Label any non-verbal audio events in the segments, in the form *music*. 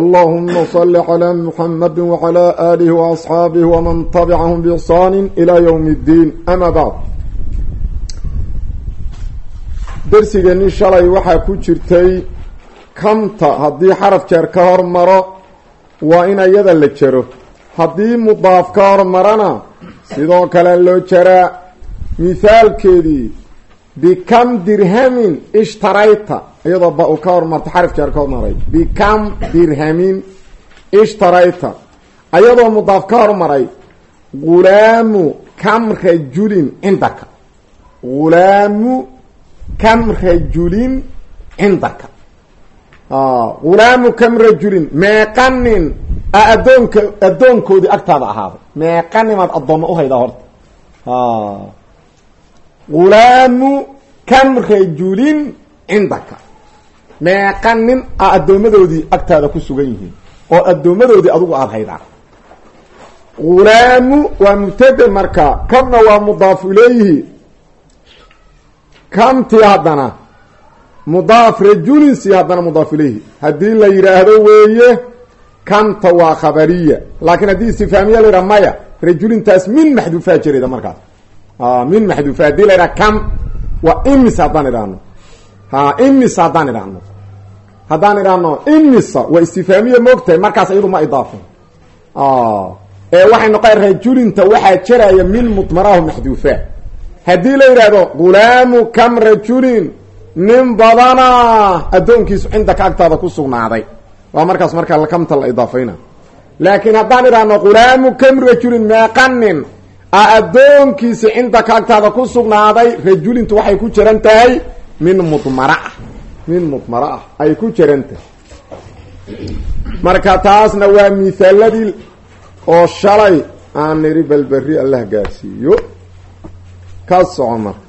allahuma sali calaa muxamadi wacalaa aalihi waasxaabihi waman tabicahum biixsaani ilaa yowmi ddiin ama bacd darsigeeni shalay waxaa ku jirtay kamta haddii xaraf jeer ka hormaro waa in ayada la jero haddii mudaaf ka hormarana sidoo kale loo jaraa. Mihaalkeedii bikam dirhamin ishtarayta iyadoo ba uu ka hormarto xaraf jeer ka hormaray bikam dirhamin ishtarayta. Ayadoo mudaaf ka hormaray ghulaamu kam rajulin cindaka ghulaamu kam rajulin cindaka ghulaamu kam rajulin. Meeqanin a addoonka addoonkoodii agtaada ahaaday meeqanimaad addooma uhaydaa horta. Ghulaamu kam rajulin cindaka meeqa nin a addoommadoodii agtaada ku sugan yihiin oo addoommadoodii adugu aada haydaa ghulaamu waa mubtade marka kamna waa mudaafu ilayhi. Kamtii haddana mudaaf rajulinsi haddana mudaaf ilayhi. Haddii la yidhaahdo weeye kamta waa khabariya. Laakiin haddii istifaamiya la yidhaha maya rajulintaas min maxduufaa jirayda markaas. Min maxduufa haddii la yidhaha kam waa imis haddaan idhaahno ha imis haddaan idhaahno? Haddaan idhaahno imisa? Waa istifaamiya moogtahay markaas iyadu ma idaafin ee waxay noqon rajulinta waxaa jaraya min mudmarahu maxduufa. Haddii la yidhaahdo ghulaamu kam rajulin nin badana addoonkiisu cindaka agtaada ku sugnaaday. Waa markaas markaa kamta la idaafayna. Laakiin haddaan idhaahno ghulaamu kam rajulin meeqanin a addoonkiisi cindaka agtaada ku sugnaaday rajulintu waxay ku jiran tahay min mudmara ah min mudmara ah ay ku jiran tahay marka taasna waa mithaaladii oo shalay aan niri balberi allah gaarsiiyo. Ka soco marka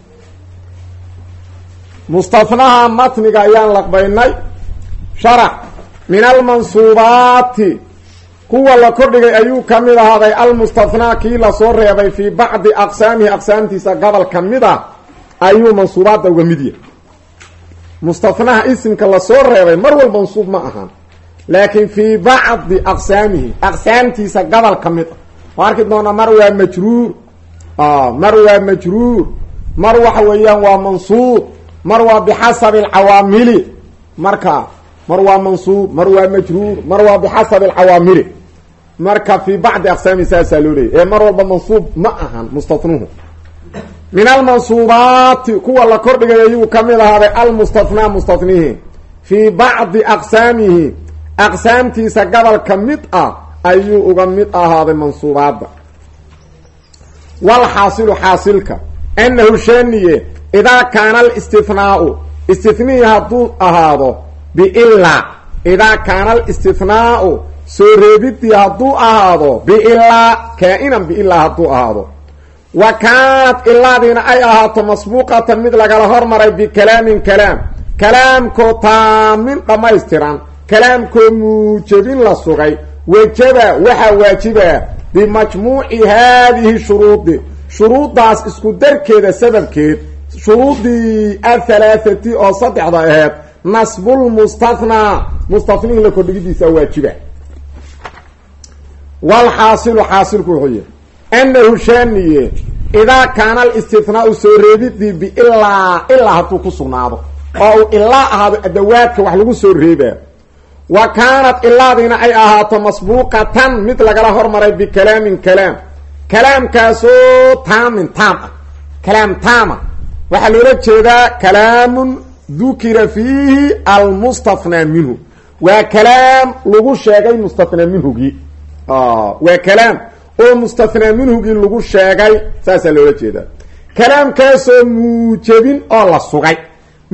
mustafnaha matniga ayaan laqbaynay. Sharax min almansuubaati kuwa la kordhigay ayuu ka mid ahaaday. Almustathnaa kii la soo reebay fii bacdi aqsaamihi aqsaamtiisa gobol ka mid a ayuu mansuubaadda uga mid yahay mustahnaha isimka la soo reebay mar walba mansuub ma ahaan laakiin fii bacdi aqsaamihi aqsaamtiisa gobol ka mid ah. Oo arki doonaa mar waa majruur? Mar waa majruur. Mar waxa weeyaan waa mansuub. Mar waa bixasabi alcawaamili marka mar waa mansuub mar waa majruur mar waa bixasabi alcawaamili marka fii bacdi aqsaamihi saasaa loo leeyay ee mar walba mansuub ma ahan mustathnuhu min almansuubaati kuwa la kordhigay ayuu ka mid ahaaday almustathnaa mustathnihi fii bacdi aqsaamihi aqsaamtiisa gobol ka mid ah ayuu uga mid ahaaday mansuubaadda walxaasilu xaasilka annahu shaniye idaa kaana alistihnaau istihnihi hadduu ahaado biilaa idaa kaana alistihnaau soo reebidii hadduu ahaado biilaa kaa-inan biilaa hadduu ahaado wa kaanat ilaadiina ay ahaato masbuuqatan mid lagala hormaray bikalaamin kalaam. Kalaamkoo taamin dhammaystiran. Kalaamkoo muujabin la sugay. Wajaba waxaa waajiba bimajmuuci haadihi shuruudi shuruuddaas isku darkeeda sababkeed shuruudii athalaathati oo saddexda aheed nasbulmustathnaa mustathnihii la kordhigidiisa waajiba. Walxaasilu xaasilku wuxuu yihi annahu shaaniye idaa kaana alistihnaau soo reebidii biilaa ilaa hadduu ku sugnaado. Oo uu ilaa ahaado adawaadka wax lagu soo reebaa wa kaanat ilaadiina ay ahaato masbuuqatan mid lagala hormaray bikalaamin kalaam. Kalaamkaasoo taamin taam ah. Kalaam taama waxaa loola jeedaa kalaamun dukira fiihi almustathnaa minhu. Waa kalaam lagu sheegay mustathnaa minhugii waa kalaam oo mustathnaa minhugii lagu sheegay saasaa loola jeedaa. Kalaamkaasoo muujabin oo la sugay.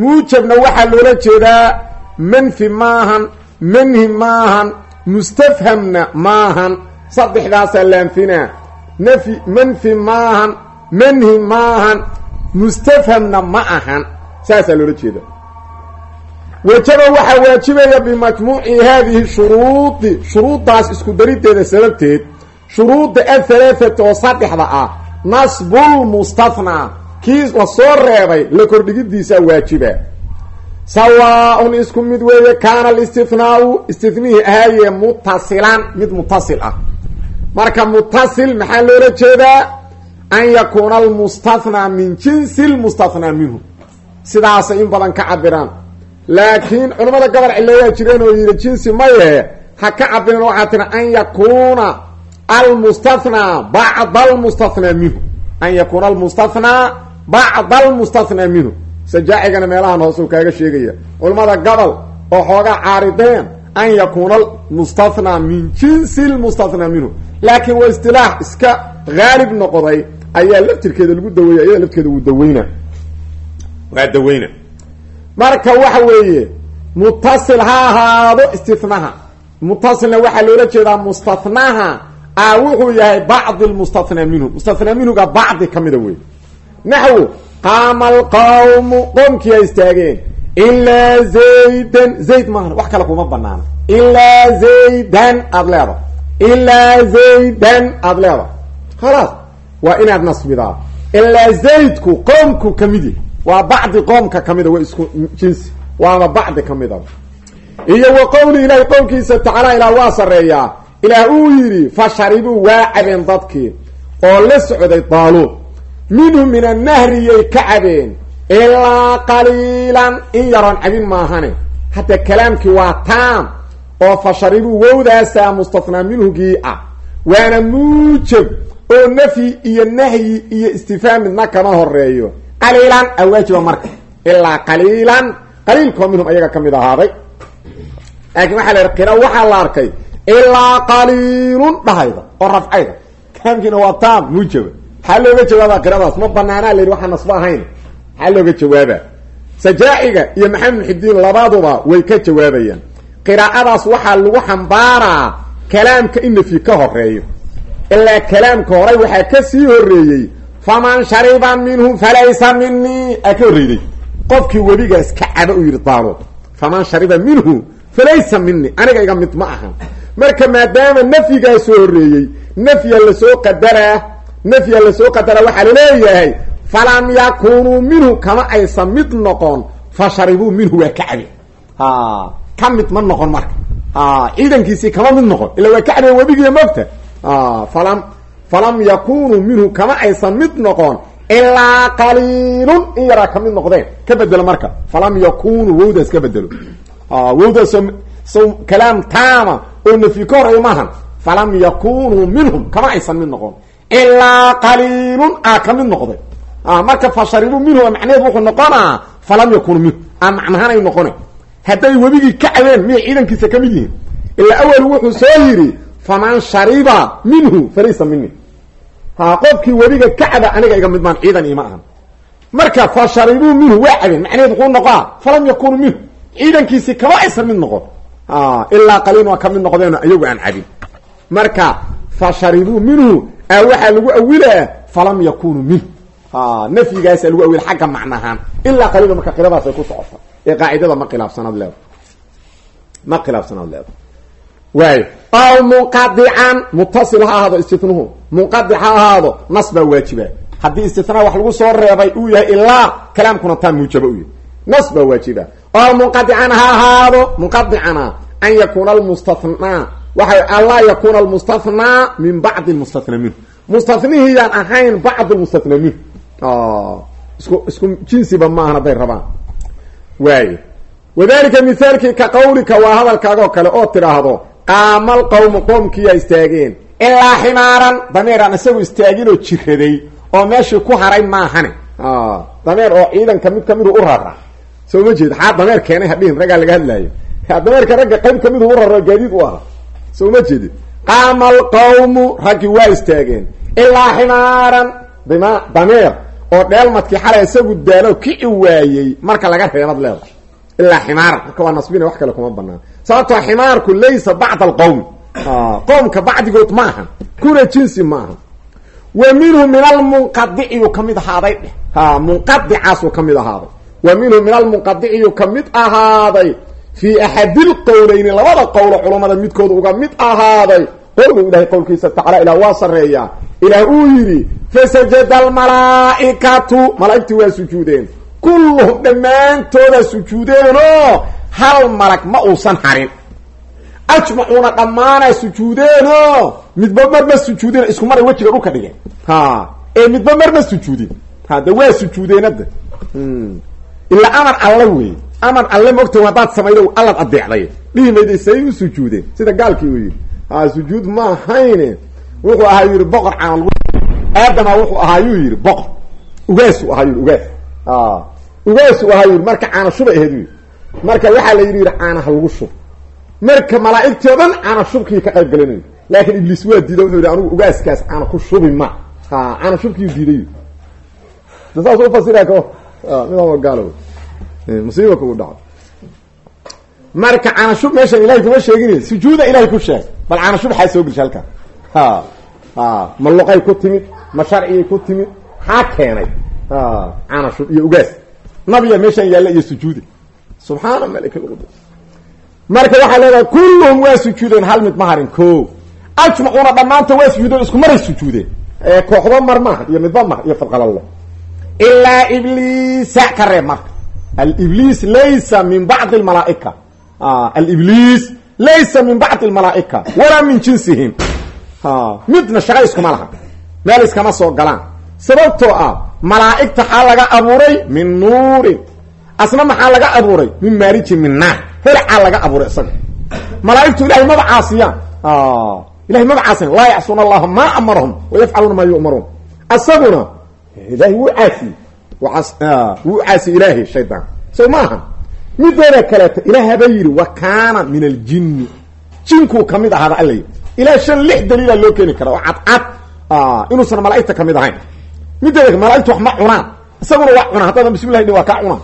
Muujabna waxaa loola jeedaa manfi maahan manhi maahan mustafhamna maahan. Saddexdaasaa laanfinaa nafyi manfi maahan manhi maahan mustafhamna ma ahan saasaa loola jeeda wajaba waxaa waajibaya bimajmuuci haadihi shuruudi. Shuruuddaas isku dariddeeda sababteed shuruudda athalaathata oo saddexda ah nasbulmustathnaa kii la soo reebay la kordhigidiisaa waajiba. Sawaa-un isku mid weeye kaana alistihnaau istinihii ahaaye mutasilan mid mutasil ah. Marka mutasil maxaa loola jeedaa? An yakuuna almustathnaa min jinsi lmustathnaa minhu. Sidaasay in badan ka cabiraan laakiin culamada gobol cileeyaa jireen oo yidhi jinsi maye ha ka cabirin waxaa tiri an yakuuna almustathnaa bacda almustathnaa minhu an yakuuna almustathnaa bacda almustathnaa minhu sajaacigana meelahan hooseu kaaga sheegaya culamada gobol oo xoogaa caarideen an yakuuna almustathnaa min jinsi lmustathnaa minhu laakiin waa istilaax iska haalib noqday ayaa laftirkeeda lagu daweeya iyada laftirkeeda wuu daweyna waa daweyna marka waxa weeye mutasil ha ahaado istinaha mutasilna waxaa loola jeedaa mustathnaha a wuxuu yahay bacdi lmustathnaa minhu. Mustathnaa minhuga bacdi ka mida wey naxwu qaama alqawmu istaageen. Ilaa zaydan zayd maahan wax kale kuma banaana ilaa zaydan aada ilaa zaydan aada leedahay. Khalaas waa inaad nasbidaa. Zaydku qoomku ka mid yahy waa bacdi qoomka ka mida waa isku jinsi. Waana bacdi ka mida iyo wa qowli ilaahi qowlkiisa tacaala ilaa waa sareeyaa ilaah uu yidhi fa sharibuu waa cabeen dadkii oo la socday daaluud minhu min annahriyay ka cabeen ilaa qaliilan in yaroon cabin maahane. Hadda kalaamkii waa taam oo fa sharibuu wowdaasaa mustathnaa minhugii ah. Waana muujab oo nafyi iyo nahyi iyo istifaam midna kama horeeyo qaliilan a waajiba marka. Ilaa qaliilan qaliilkoo minhum ayaga ka mid ahaaday. Laakiin waxaa la yidhi qira waxaa la arkay ilaa qaliilun dhahayda oo rafcayda. Kalaamkiina waa taam muujaba maxaa looga jawaabaa qiradaas? Ma banaanaa la yidhi waxaa nasbo ahayn. Maxaa looga jawaabaa? Sajaaciga iyo maxamed muxidiin labaduba way ka jawaabayaan. Qiraa'adaas waxaa lagu xambaaraa kalaamka in nafyi ka horeeyo ilaa kalaamka horay waxaa ka sii horeeyey faman shariba minhu falaysa minii aa ka horreyday qofkii webigaas ka caba u yidhi daaluud faman shariba minhu falaysa minii aniga iga mid ma ahan marka maadaama nafyigaa soo horreeyey nafya la soo qadaraa nafya la soo qadaraa waxaa la leeyahay falam yakunuu minhu kama aysan mid noqon fa sharibuu minhu waa ka cabe. Ka mid ma noqon marka. Ciidankiisii kama mid noqon ila waa ka cabeen webigiiya mogta falam falam yakunuu minhu kama aysan mid noqon ilaa qaliilun in yaraa ka mid noqdeen ka bedelo marka. Falam yakunuu wowdaas ka bedelo. Wowdaas so kalaam taama oo nafyi ka horreeya maahan falam yakunuu minhum kama aysan mid noqon. Ilaa qaliilun a ka mid noqday marka fa sharibuu minhu macneheed wuxuu noqonaa falam yakunuu minhu. A macnahanay noqona hadday webigii ka cabeen miyay ciidankiisa ka mid yihiin? Ilaa awal wuxuu soo yidhi faman shariba minhu falaysa mini ha qofkii webiga ka aniga iga mid maan marka fa sharibuu minhu waa cabeen. Macnaheed wuxuu noqoa falam yakunu minhu. Ciidankiisii kama aysan mid noqon ilaa qaliin waa ka mid noqdeen iyagu aan cabin. Marka fa sharibuu minhu a waxaa lagu awilaa falam yakunu minhu nafyigaasa lagu awila xagga macnahaan. Ilaa qaliila marka qiradaasay ku socota. Ee qaacidada ma khilaafsanaad leeda ma khilaafsanaad leeda waayo aw munqadican mutasil ha ahaado istinuhu munqadic ha ahaado nas baa waajiba haddii istinaa wax lagu soo reebay uu yahay ilaa kalaamkuna taa muujaba u yahay. Nas baa aw munqadican ha ahaado munqadicana an yakuuna almustathnaa waxa anlaa yakuuna almustathnaa min bacdi lmustathnaa minhu. Mustathnihiyaan ahayn bacd lmustathnaa minhu. Isku isku jinsiba maahan hadday rabaan. Waayo wadalika mithaalkii ka qawlika waa hadalkaagoo kale oo tidhaahdo qaama alqawmu qoomkiiyaa istaageen ilaa ximaaran dameeraan isagu istaaginoo jiraday oo meeshii ku haray maahane. Dameer oo ciidanka mid kamidu u rara soo ma jeed xaa dameer keenay hadhihin raggaa laga hadlaayo. Dameerka ragga qayb kamidu u raro gaadiid u aha soo ma jeedid qaama alqawmu raggii waa istaageen. Ilaa ximaaran dima dameer oo dheelmadkii xalay isagu daalo kici waayey marka laga reebad leeda ilaa ximaaran marka waa nasbina wax kale kuma banaan sababtoo ximaarku laysa bacda alqowmi qoomka bacdigood ma aha kuna jinsi ma wa minhu min almunqadiciyuu ka mid ahaaday. Dheh munqadicaasuu ka mid ahaaday wa minhu min almunqadiciyuu ka mid ahaaday fii axadilqowleyni labada qowlo culammada midkooda uga mid ahaaday qowlu ilahay qowlkiisa tacala ilah waa sareeyaa ilaah uu yidhi fasajada almalaa'ikatu malaa'igtii waa sujuudeen kulluhum dhammaantooda sujuudeenoo hal malag ma uusan harin. Ajmacuuna dhammaanaa sujuudeenoo midba mar ma sujuudeen isku maray wejiga dhulka dhigeen. Ha ee midba mar ma sujuudin. Hade waa sujuudeenada ilaa amar alla wey. Amar alle maogta haddaad samaydo allad adeecday dhihi mayda say sida gaalkii uu yidhi sujuud ma ahayne. Wuxuu ahaa yidhi boqor caana lagu aadama wuxuu ahaa yuu yidhi boqor. Ugaasu ahaa yidhi ugaas. Ugaasu ahaa yidhi marka caana shubay ahayd yidhi. Marka waxaa la yidhi yidhi caanaha lagu shub. Marka malaa'igtii o dhan caana shubkii ka qayb galinayo laakiin ibliis waa diida wuxuu yidhi ugaaskaas caana ku shubi ma. Caana shubkiiu diiday saas ufasira ko midama gaalo musiiba kugu dhaco marka caanashub meeshan ilahay kuma sheegin sujuuda ilahay ku sheeg bal caanashub xaa soo gelsha halkaa ha ha ma luqay ku timid ma sharcigay ku timid xaa keenay? Caanashub iyo ugaas. Nabiya meeshan yaalla iyo sujuuda subxaana malik lqudus marka waxaa leedahay kulluhum waa sujuudeen hal mid ma harin ko ajmacuuna dhammaanta waa sujuudeen isku maray sujuudeen. Ee kooxdo mar maaha iyo midba mar iyo fadqalallo ilaa ibliisa ka reeb marka alibliis laysa min bacdi lmalaaika alibliis laysa min bacdi lmalaaika walaa min jinsihim midna shaqa iskuma laha meel iskama soo galaan sababtoo ah malaa'igta xaa laga abuuray min nuurin asna maxaa laga abuuray min maarijin min naar helcaa laga abuuray isaga malaaigtu ilahay maba caasiyaan ilahay maba caasiyan laa yacsuuna allaha maa amarahum wayafcaluuna maa yu'maruun asaguna ilahay wuu caasiyey wuu caasiyey ilaahay shaydaan so maaha mideeda kaleeto ilaahaba yidhi wa kaana min aljinni jinkuu ka mid ahaada alla yidhi ilaa shan lix daliila loo keeni kara oo cadcad inuusan malaaigta ka mid ahayn. Mideeda malaaigtu wax ma cunaan. Isaguna waa cunaa haddaadan bismillahi dhi waa kaa cunaa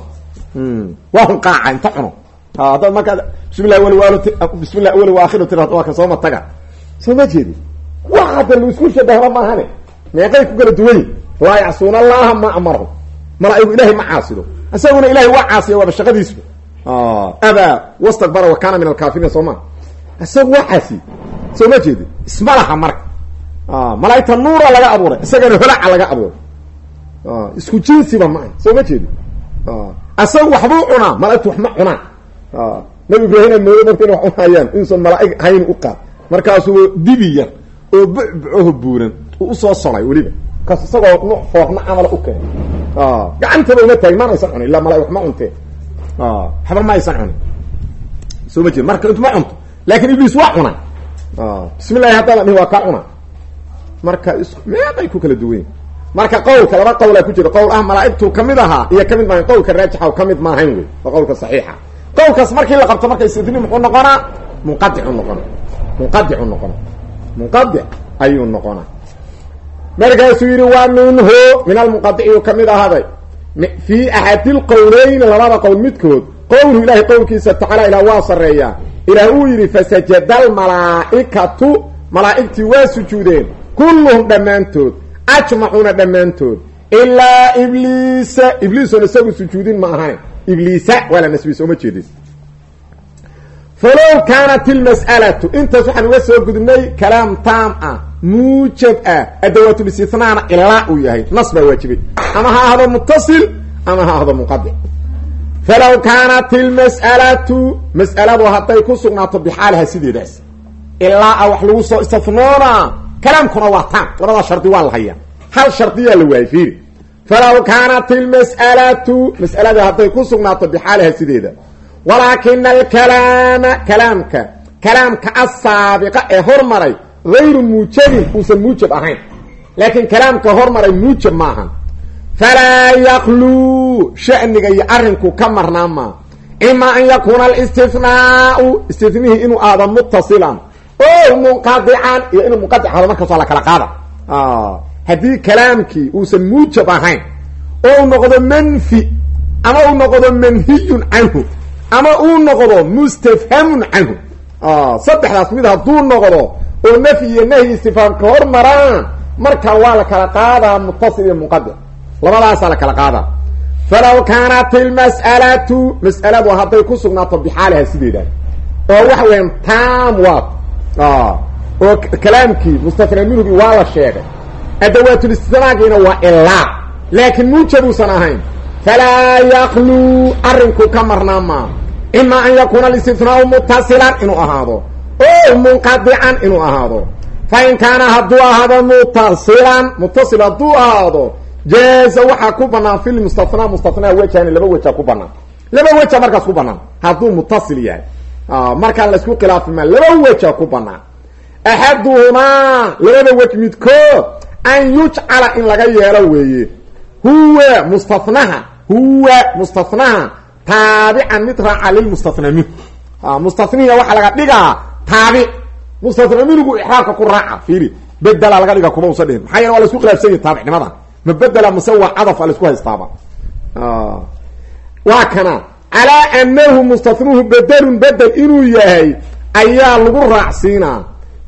waa hun qaaca inta cuno. Haddaad markaa bismillahi waal bismillahi wali waakhiru tira waa ka sooma taga soo ma jeedi. Wax hadda lu isku shabahba maahane ku kala duwanyi laa yacsuuna allaha ma amarahum malaa'igu ilahay ma caasido. Isaguna ilahay waa caasiya waaba shaqadiisu. Abaa wastakbara wa kaana min alkaafiriin soo maa isagu waa caasiye. Soo ma jeedi? Isma laha marka. Malaaigta nuura laga abuuray isagana holaca laga abuuray. Isku jinsiba ma aha soo ma jeedi? Isagu waxbuu cunaa malaaigtu wax ma cunaan nabi ibraahim ad moodo marka ina wax cunayaan inuusan malaaig hayn u qaad. Markaasuu dibi yar oo bucbucoho buuran uu u soo solay weliba kaas isagoo nu foorna camala u keenay? Gacantaba uma taagin maana aysan cunin. Illaa malaa wax ma cunteen waxba ma aysan cunin. Soo ma jeed marka intu ma cunto laakin ibliis waa cunaa. Bismi llahi haddaadan dhihi waa kaa cunaa. Marka is meeqay ku kala duwan marka qowlka laba qowlaa ku jira. Qowl ah malaaigtu ka mid ahaa iyo ka mid maahayn qowlka raajixa ka mid maahayn wey waa qowlka saxiixa. Qowlkaas markii la qabto marka istidni muxuu noqonaa? Munqadicu noqona munqadicu noqona munqadic ayuu noqonaa markaasuu yidhi waa minhu min almunqadiciyu ka mid ahaaday. Fii axadi lqowleyni labada qowl midkood qowluhu ilahay qowlkiisa tacaala ilah waa sareeyaa ilaah uu yidhi fasajada almalaa'ikatu malaa'igtii waa sujuudeen kulluhum dhammaantood ajmacuuna dhammaantood ilaa ibliisa. Ibliisoon isagu sujuudin ma ahayn. Ibliisa waa la nasbiye sooma jeedin falow kaanat ilmas'alatu intaas waxaan uga soo gudubnay kalaam taam ah muujab ah adawaatulisitnaana ilaa uu yahay. Nas baa waajibay ama ha ahdo muttasil ama ha ahdo munqadic falow kaanat ilmas'alatu mas'aladu hadday ku sugnaato bixaaliha sideedaas. Ilaa a wax lagu soo istafnoonaa kalaamkuna waa taam labadaa shardi waa la hayaa. Hal shardiyaa la waayay fiiri falow kaanat ilmas'alatu mas'alada hadday ku sugnaato bixaaliha sideeda. Walaakina alkalaama kalaamka kalaamka ee hormaray hayru muujabin uusan muujab ahayn laakiin kalaamka hormaray muujab ma ahan falaa yakluu sha'niga iyo arrinku ka marnaa maa imaa an yakuuna alistihnaau istinihii inuu aado muttasilan o munqadican iyo inuu munqadic hado markaas waa la kala qaada haddii kalaamkii uusan muujab ahayn oo uu noqdo manfi ama uu noqdo manhiyun canhu ama uu noqdo mustafhamun canhu saddexdaas mid hadduu noqdo oo nafyi iyo nahyi istifaamka hor maraan marka waa la kala qaadaa mutasil iyo munqadic labadaasaa la kala qaadaa. Falaw kaanat ilmas'alatu mas'aladu hadday ku sugnaato bixaaliha sideedaa oo waxa weeyaan tam waad. Oo kalaamkii mustafna minhugii waa la sheegay. Adawaatul-istinaagiina waa ilaa laakiin muujabuusan ahayn. Falaa yaqluu arrinku ka marnaa maa. Ima an yakuuna alistinaau mutasilan inuu ahaado o munqadican inuu ahaado. Fa in kaana hadduu ahaado mutasilan mutasil hadduu ahaado jaaza waxaa ku banaan fi lmustathnaa mustathnaa wejani laba weja ku banaan laba weja markaas ku banaan hadduu mutasil yahay. Markaan la isku khilaafi maa laba weja ku banaan axaduhumaa labada wej midkood an yujcala in laga yeelo weeye. Huwa mustathnaha huwa mustathnaha taabican mid raaca lilmustathnaa minhu mustathnihiga waxaa laga dhigaa taabic mustathnaa minhugu ixraabka ku raaca fiiri. Bedela laga dhiga kuma usa dhihin maxaa yeele waa la isku khilaafsan yahi taabicnimadan. Ma bedela mase waa cadaf a la isku haystaaba. Waa kana calaa anahu mustathnuhu bedelun bedel inuu yahay ayaa lagu raacsiinaa.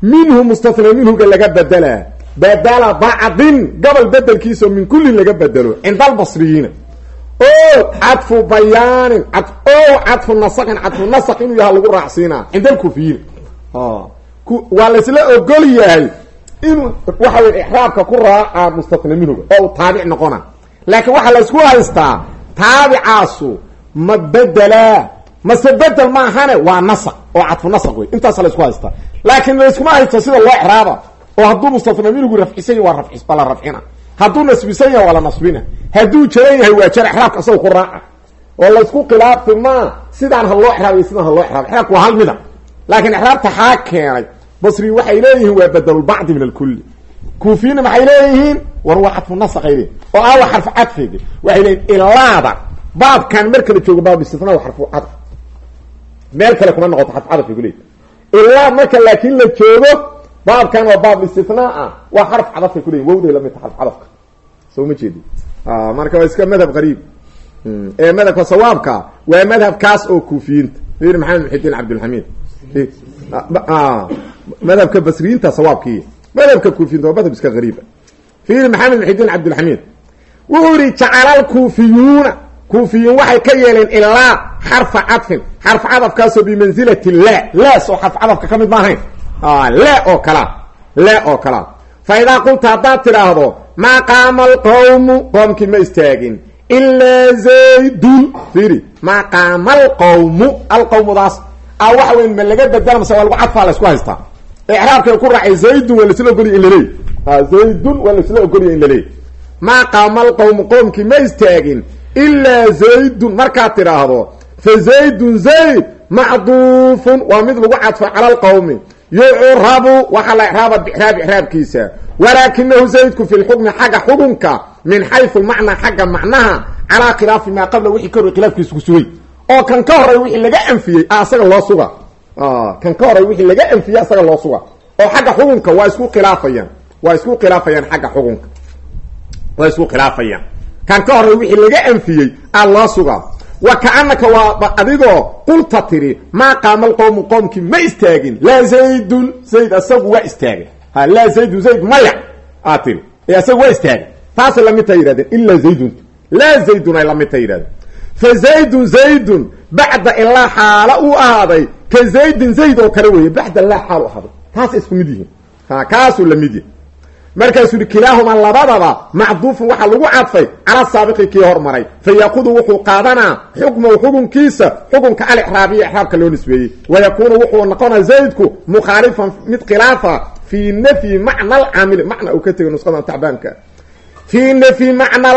Minhu mustathnaa minhuga laga bedelaa badala bacdin gobol bedelkiisao min kullin laga bedelo cinda albasriyiina o cadfu bayaanin o cadfu nasaqin cadfu nasaq inuu yaha lagu raacsiinaa. Cinda alkufiyiina waa laysla ogol yahay inuu waxa wey ixraabka ku raaca mustatna minhuga oo taabic noqona. Laakiin waxaa laysku haystaa taabicaasu ma bedelaa mase bedel maahane waa nasaq oo cadfu nasaq wey intaasa laysku haystaa. Laakiin layskuma haysto sida loo ixraaba oo hadduu mustatna minhugu rafcisan yahy waa waa la rafcina. Hadduu nasbisan yahay waa la nasbina. Hadduu jaran yahay waa jar ixraabka asagoo ku raaca. Oo laysku khilaafi maa sidaan ha loo ixraabiyo sidaan ha loo ixraabay ixraabka waa hal mida laakiin ixraabta xaa keenay basri waxay leeyihiin waa bedelulbacdi min alkulli. Kuufiyina maxay leeyihiin? War waa cadfu leeyihiin oo awa xarfu cadfeedi waxay leeyihiin ilaada. Baabkan marka la joogo baab istina waa xarfu cadf. Meel kale kuma noqoto xarfu cadf kuleeyihin ilaa marka laakiin la joogo baabkan waa baab istinaa ah waa xarf cadafay kuleyihin wawday la mid ta xarf cadafka soo ma jeedi marka waa iska madhab qariib. Ee madhabka sawaabka waa madhabkaas oo kuufiyiinta. Ir maxamed muxidiin madhabka basriyiinta sawaabkii madhabka kuufiyinta waa madhab iska qariiba fiiri maxamed muxidiin cabdilxamiid wuxuu yihi jacala alkuufiyuuna kuufiyiin waxay ka yeeleen ilaa xarfa cadfin xarf cadafkaasoo bimansilati la laas oo xarf cadafka ka mid maahayn la oo kalaa la oo kalaa fa idaa qulta haddaad tidhaahdo maa qaama alqawmu qoomkii ma istaagin ilaa zaydun fiiri maa qaama alqawmu alqawmudaas a waxa weyn ma laga bedela mase waa lagu cadfaa la isku haystaa icraabkay ku raacay zaydun waa laisla ogolya in laleey zaydun waa laisla ogolya in laleey maa qaama alqawmu qoomkii ma istaagin ilaa zaydun. Markaad tidhaahdo fa zaydun zayd macduufun. Waa mid lagu cadfo cala alqawmi. Yucrabu waxaa la icraaba bixraab icraabkiisa. Walaakinahu zaydku fi lxukmi xagga xukunka min xaysu lmacnaa xagga macnaha calaa khilaafi maa qabla wixii ka hor khilaafkiisa ku oo kan ka horay wixii laga anfiyey asaga loo suga. Kan ka horay wixii laga anfiyey asaga loo suga. Oo xagga xukunka waa isku khilaafayaan. Waa isku khilaafayaan xagga xukunka. Waa isku khilaafayaan. Kan ka horay wixii laga anfiyey aa loo sugaa wa kaanaka waa adigoo qulta tiri maa qaama alqowmu qoomkii ma istaagin. Laa zaydun zayd asagu waa istaagay. Ha laa zaydun zayd maya aa tiri. Ee asagu waa istaagay. Taasay la mid taa yihahdeen ilaa zaydunta laa zaydun ay la mid taa yihahdeen fa zaydun zaydun bacda ilaa xaalo uu ahaaday. Ka zaydin zayd oo kale weeye bacda laa xaal u ahaaday. Taasay isku mid yihiin. Kaasuu la mid yahay. Markaasuu yihi kilaahumaa labadaba macduufun waxaa lagu cadfay cala saabiqi kii hormaray. Fa yaqudu wuxuu qaadanaa xukmahu xukunkiisa xukunka alixraabiya ixraabka loo nisbeeyey. Wa yakuunu wuxuu noqonaa zaydku mukhaalifan mid khilaafa fii nafyi macna alcaamili. Macna uu ka tegay nusqadan tacbaanka fii nafyi macna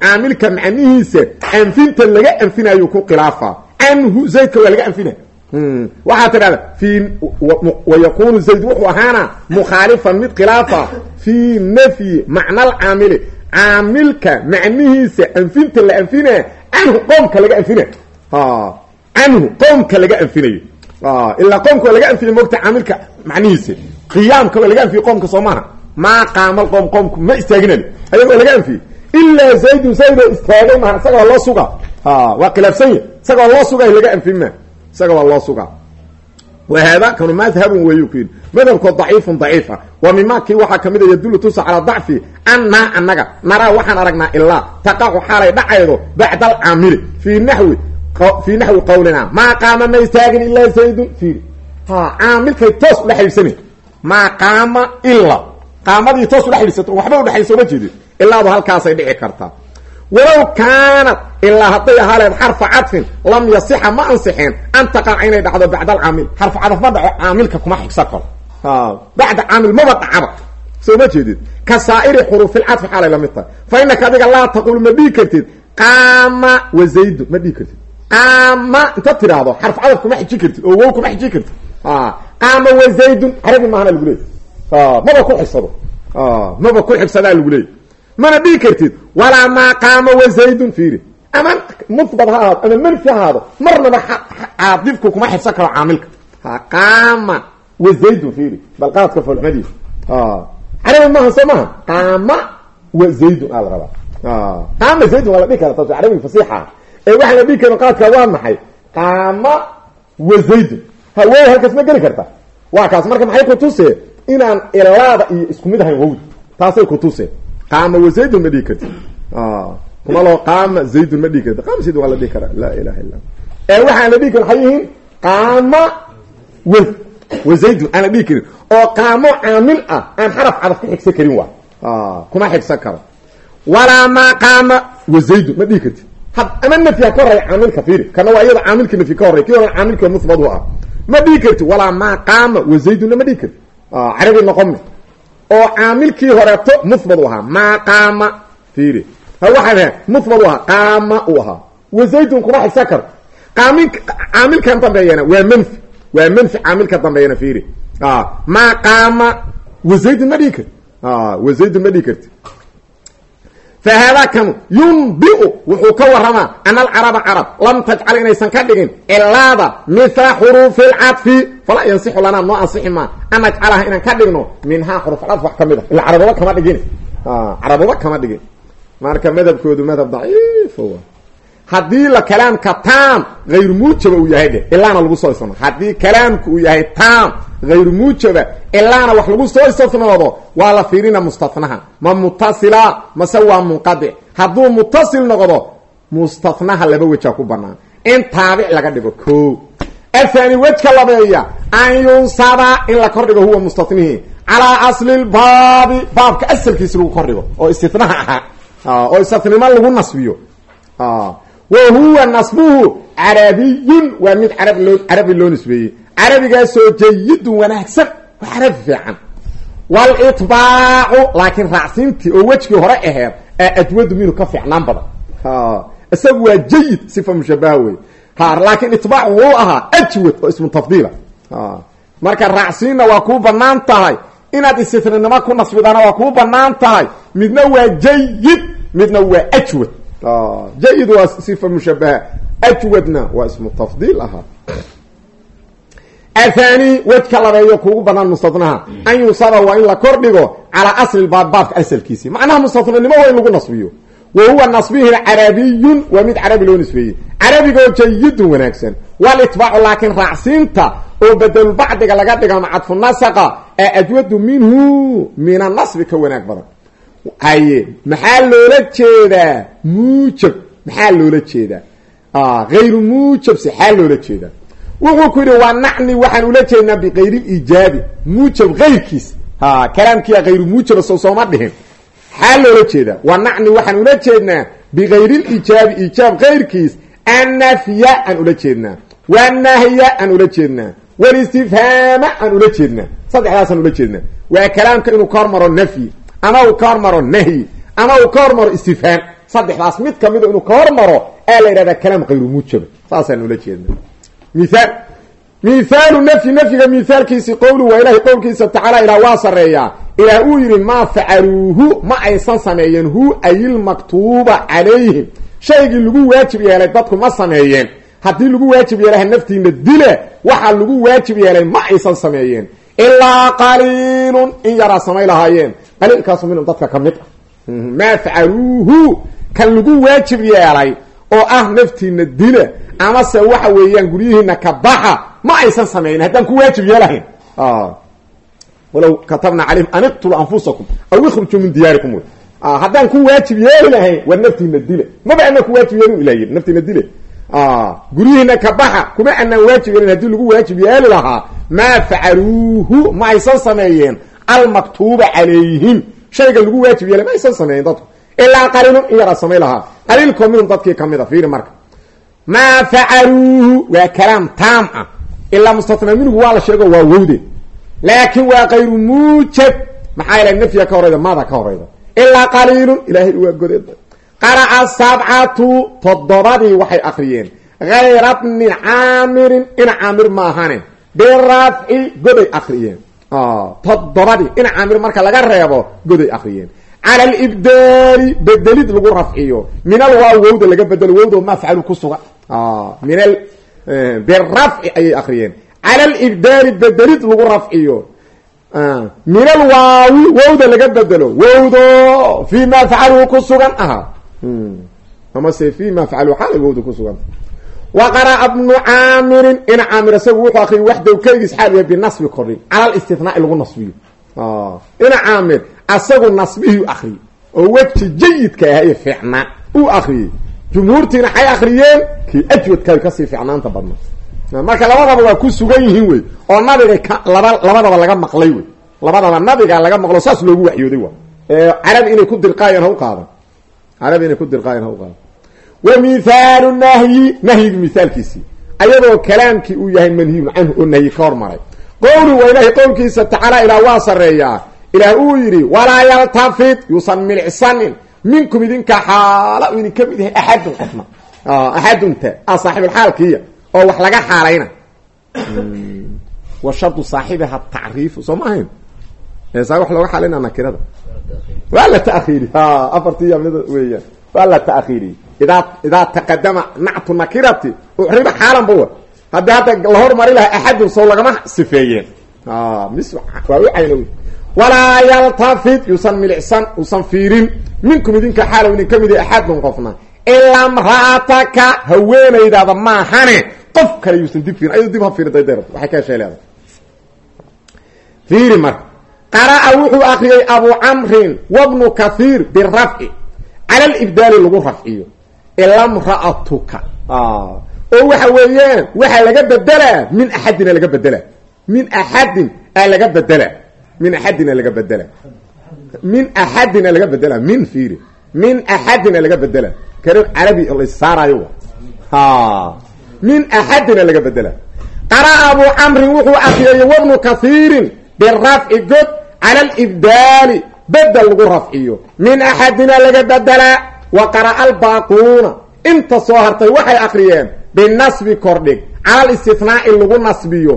caamilka macnihiisa anfinta laga anfinayo ku khilaafa. Canhu zaydka waa laga anfina waxaa tidhahda fi wayakunu zayd wuxuu ahaana mukhaalifan mid khilaafa fii nafyi macna alcaamili caamilka macnihiisa anfinta la anfina canhu qoomka laga anfina canhu qoomka laga anfinayo ilaa qoomka waa laga anfiya mogta caamilka macnihiisa. Qiyaamka laga anfiye qoomka soo maaha. Maa qaama qoom qoomku ma istaaginal ayagoo laga anfiyey ilaa zaydun zaydoo istaagay maha isaga waa loo suga waa khilaafsanya isagoo loo sugay laga anfin ma isaga waa loo sugaa wa haada kanu madhabun weeyu ku yidhi madhabkoo daciifun daciif wa mima kii waxaa ka mid a yadullu tusa calaa dacfi annaa annaga naraa waxaan aragnaa ilaa taqacu xaalay dhacaydo bacda alcaamili fii naxwi fii naxwi qawlina maa qaama ma istaagin ilaa zaydun fiiri ha caamilkay toos ula xidhiidhsanayn maa qaama ila qaamadii toos ula xidhiidsato waxba udhexaysa uma jeedin ilaadu halkaasay dhici kartaa. Walow kaanat ilaa hadday ahaaleed xarfa cadfin lam yasixa ma ansixeen an taqaca inay dhacdo bacda alcaamil xarfu cadaf ma dhaco caamilka kuma xigsa karo. Bacda caamil maba dhacaba soo ma jeedid ka saa'iri xuruufilcadfi xaalay la mid tahay. Fa inaka adiga laa taqul ma dhihi kartid. Qaama wa zaydun ma dhihi kartid. Qaama inta tiraahdo xarf cadaf kuma xiji kartid oo wow kuma xiji kartid. Qaama wa zaydun carabi maahana lagu leeyay maba ku xigsado maba ku xigsadaa lagu leeyay mana dhihi kartid? Walaa maa qaama wa zaydun fiiri. Ama musbad ha ahaado ama manfi ha ahaado marnaba caadifku kuma xigsan karo caamilka. Qaama wa zaydun fiiri. Bal qaadka folxmadiisa carabi maaha soo maaha? Qaama wa zaydun aa la rabaa. Qaama zaydun waa la dhihi kara taas fasiixa. Ee waxaa la dhihi karin qaadka waa maxay? Qaama wa zaydun. Ha wow halkaas ma geli karta waa kaas marka maxay kutuse inaan ilaada iyo isku mid ahayn wowd taasay kutuse qaama wa zaydun ma dhihi karti kuma loo qaama zaydun ma dhihi karti qaama zaydun waa la dhihi karaa. Laa ilaha illa ee waxaan la dhihi karin waxay yihiin qaama wa wa zaydun aan la dhihi karin. Oo qaamo caamil ah aan xaraf cadaf ka xigsan karin waa. Kuma xigsan karo. Walaa maa qaama wa zaydun ma dhihi karti ama nafya ka horreya caamilka fiiri. Kana waa iyada caamilka nafyi ka horrey kii hore caamilka musbad u ah. Ma dhihi karti walaa maa qaama wa zaydunna ma dhihi karti carabi noqome oo caamilkii horeeto musbad u ahaa. Maa qaama fiiri ha waxaa dhahe musbad u ahaa qaama u ahaa. Wa zaydun kuma xigsan karo qaamil caamilkan dambeeyana waa manfi. Waa manfi caamilka dambeeyana fiiri maa wa zaydun ma dhihi karti wa zaydun ma karti fahaadakanu yunbiu wuxuu ka waramaa ana alcaraba carab lam tajcal inaysan ka dhigin cilaada mila xuruufi lcadfi falaa yansixu lanaa noo ansixi maa an najcalaha inaan ka dhigno minhaa xurufcadf wax ka mid a ila carababa kama dhigin carababa kama dhigin marka madhabkoodu madhab daciif haddii la kalaamka taam hayru muujaba uu yahay dheh ilaana lagu soo isnoodo haddii kalaamku yahay taam hayru muujaba ilaana wax lagu soo istisnoodo waa la fiirina mustatnaha ma mutasila mase waa munqadic hadduu mutasil noqdo mustatnaha laba wejaa ku banaan in taabic laga dhigo ko athani wejka labeeya an yunsaba in la kordhigo huwa mustatnihi calaa asli lbaabi baabka asalkiisi lagu kordhigo oo istinaha ahaa oo istinimo lagu nasbiyo wa huwa nasbuhu carabiyun waa mid carab loo carabi loo nisbeeyey carabigaasoo jayidun wanaagsan waa carabi fiican. Walitbaacu laakiin raacsiintii oo wejkii hore aheed ee ajwadu minhu ka fiicnaan badan? Isagu waa jayid sifa mushabaha wey ha laakiin itbaacu wuu ahaa ajwad oo ismu tafdiila. Marka raacsiinna waa kuu bannaan tahay. Inaad istitninimo ku nasbidana waa kuu bannaan tahay. Midna waa jayid midna waa ajwad. Jayid waa sifa mushabaha ajwadna waa ismu tafdiil ahaa athani wejka labeeyo kuugu banaan mustatnaha an yunsaba waa in la kordhigo calaa asli baab baabka asalkiisii macnaha mustatnanimo waa in lagu nasbiyo. Wa huwa nasbihina carabiyun waa mid carabi loo nisbeeyey carabigoo jayidun wanaagsan. Walitbaacu laakiin raacsiinta oo bedelulbacdiga laga dhiga macadfu nasaqa ee ajwadu minhu min anasbi ka wanaag badan. Haye maxaa loola jeedaa muujab? Maxaa loola jeedaa? Hayru muujab se loola jeedaa wuxuu ku yidhi waa nacni waxaan ula jeednaa bikayri lijaabi muujab kayrkiis ha kalaamkiia hayru muujaba so sooma dhihin. Xaa loola jeedaa? Waa nacni waxaan ula jeednaa bikayri lijaabi ijaab kayrkiis annafya aan ula jeednaa wanahya aan ula jeednaa walistifhaama aan ula jeednaa saddexdaasaan ula jeednaa. Waa kalaamka inuu ka hormaro nafyi ama uu ka hormaro nahyi ama uu ka hormaro istifhaam. Saddexdaas mid kamida inuu ka hormaro aa la yidhahdaa kalaam hayru muujaba saasaan ula jeednaa miaal mihaalu nafyi nafyiga mihaalkiisi qowlu waa ilahay qowlkiisa tacaala ilaah waa sareeyaa ilaah uu yidhi maa facaluuhu ma aysan sameeyeen hu ayilmaktuuba calayhim. Shaygii lagu waajib yeelay dadku ma sameeyeen. Haddii lagu waajib yeelaha naftiina dile waxaa lagu waajib yeelay ma aysan sameeyeen. Ilaa qaliilun in yaraa samay lahaayeen. Qaliilkaasu minhum dadka ka mid ah. Maa facaluuhu kan lagu waajib yeelay oo ah naftiina dila amase waxa weeyaan guryihiina ka baxa ma aysan samaynin haddaan ku waajib yeelahayn walow katabna calayhim an anfusakum aw ikhrujuu min diyaarikum. Wy haddaan ku waajib yeeli lahayn war dile. Maba anaan ku waajib yeelin ilah yidhi naftiina dile. Guryihiina ka baxa kuma anaan waajib yeelin haddii lagu waajib yeeli lahaa maa ma aysan sameeyeen almaktuuba calayhim. Shayga lagu waajib yeelay ma aysan sameeyen dadku. Ilaa qaliilun in yaraa samay lahaa qaliilkoo minhum dadkii ka mid a fiiri marka maa facaluuhu waa kalaam taam ah. Ilaa mustatnaa minhu waa la sheego waa wowde laakin waa kayru muujab maxaa yeelay nafyiga ka horayda maada ka horayda ilaa qaliilun ilaahay waa godeed qaraca sabcatu toddobadii waxay akriyeen hayra bni caamirin ina caamir maahane. Birafci goday akriyeen toddobadii ina caamir marka laga reebo goday akriyeen cala libdaali bedelid lagu rafciyo. Min al waa wowda laga bedelo wowda mafcalu ku sugan min birafci ayay akriyeen cala libdaali bedelid lagu rafciyo min alwaawi wowda laga bedelo wowdo fi ma facalu ku sugan ahaa amase fi ma facalu xaalay wowda ku suganta wa qara'a bnu caamirin ina caamir isagu wuxuu akriyay waxdow keligiis xaal yahay binasbi kordhin cala listinaai lagu nasbiyo ina caamir asagu nasbihii akriyay oo weji jayidka ah ee fiicnaa uu akriyey jumhuurtiina waxay akriyeen kii ajwadka ka sii fiicnaanta badna marka labadaba waa ku sugan yihiin wey oo nabiga labadaba laga maqlay wey. Labadaba nabiga laga maqlo saas loogu waxyooday wa carabi inay ku dirqaayan ha u qaadan. Carabi inay ku dirqaayan ha qaadan. Wa mithaalu nahyi nahyiga mithaalkiisii ayadoo kalaamkii uu yahay manhiyun canhu oo nahyi ka hormaray qowlu waa ilaahay qowlkiisa tacaala ilaah waa sareeyaa ilaah uu yidhi walaa yaltafid yuusan milicsanin minkum idinka xaala uu idinka mid yahay axadun qofna. Axadunta. A saaxibulxaalkiiya oo wax laga xaalayna. Wa shardu saaxibiha tacriifu soo ma ahayn? Saa wax looga xaalayna nakirada waa la taakhiiri afartii yamnida weeyaan. Waa la taakhiiriy idaa idaa taqadama nactu nakirati ucriba xaalan bawa haddii hadda la hormari lahaa axadun sow lagama sifeeyeen. Mis u cayna wey walaa yaltafid yuusan milicsan uusan fiirin. Minkum idinka xaalow idin ka mid axadun qofna ilaa mraataka haweenaydaada maahane qof kale yuusan dib fiirin ayado dib ha fiirin daydeer waxay ka heshay leedahay. Fiiri marka qara'a wuxuu akriyay abu camrin wabnu kathiir birafci cala libdaali lagu rafciyo. Ila mra'atuka oo waxa weeyaan waxaa laga bedelaa min axadina laga bedelaa. Min axadin laga bedelaa min axadina laga bedelaa min axadina laga bedelaa min fiiri. Min axadina laga bedela. Kare carabi lasaarayo min axadina laga bedela. Qara'a abu camrin wuxuu akriyay wabnu kathiirin birafci god cala libdaali bedel lagu rafciyo. Min axadina laga bedelaa wa qara'a albaaquuna. Inta soo hartay waxay akriyeen binasbi kordhig cala listinaai lagu nasbiyo.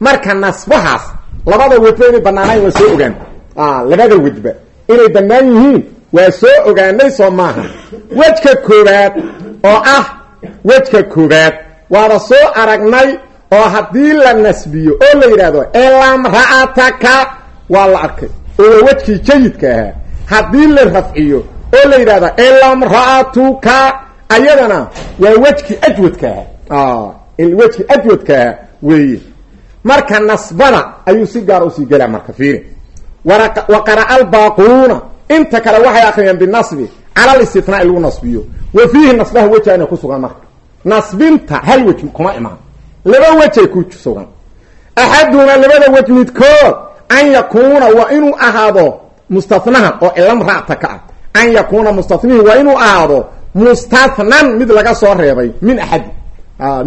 Marka nasbahaas labada wejba inay banaanayn waa soo ogaan. Labada wejba inay bannaan yihiin waa soo ogaanay soo maaha. Wejka koobaad oo ah wejka koobaad waaba soo aragnay oo haddii la nasbiyo oo la yidhaahdo elamra'ataka waa la arkay. Oo waa wejkii jayidka ahaa. Haddii la rafciyo oo la yidhahdo elamra'atuka ayadana waa wejkii ajwadka ahaa. Wejkii ajwadka ahaa weeye marka nasbada ayuu si gaar u sii gelaa marka fiiri. Wa qara'a albaaquuna. Inta kale waxay akriyeen binasbi cala listinaai lagu nasbiyo. Wa fiihi nasbaha wejaana ku sugan marka. Nasbinta hal wej kuma imaan. Laba wejay ku sugan. Axaduna labada wej midkood an yakuuna waa inuu ahaado mustanaha oo ilamra'ta ka ah. An yakuuna mustanihi waa inuu ahaado mustathnan mid laga soo reebay min axadin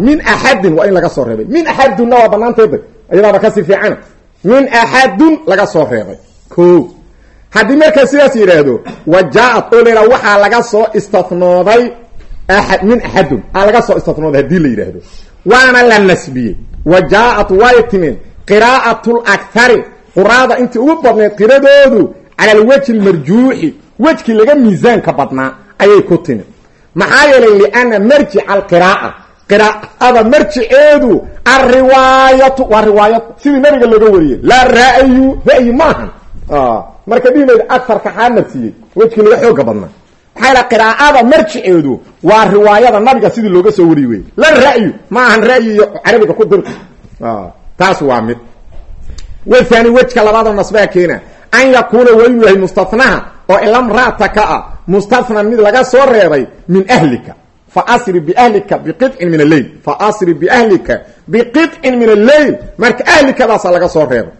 min axadin waa in laga soo reebay. Min axadunna waa banaanteeda iyadaaba ka sii fiicana min axadun laga soo reebay. O haddii markaa sidaas yidhaahdo wa jaa-ad oo laydhaha waxaa laga soo istanooday aad min axadun aa laga soo istanooday haddii la yidhaahdo. Waana la nasbiyey. Wa jaa-ad way timid qiraa'atu lakhari quraada intii ugu badnayd qiradoodu cala alwejhi lmarjuuxi wejkii laga miisaanka badnaa ayay ku timid maxaa yeelay liana marjica alqiraa'a qiraa'ada marjiceedu alriwaayatu waa riwaayad sidii nabiga looga wariyey. Laa ra'yu ra'yi maahan. Marka dhihimayda agarka xaa nafsiyey wejkii laga xooga badnaa. Maxaa yala qiraa'ada marjiceedu waa riwaayada nabiga sidii looga soo wariy wey la ra'yu ma ahan ra'yi iyo carabiga ku dir taas waa mid. Wathani wejka labaadoo nasbaha keena an yakuuna waa inuu yahay mustathnaha oo ilamra'ta ka ah mid laga soo reebay min ahlika faasri biahlika biqicin min alleyl faasri biahlika biqicin min alleyl marka ahlikadaasa laga soo reebay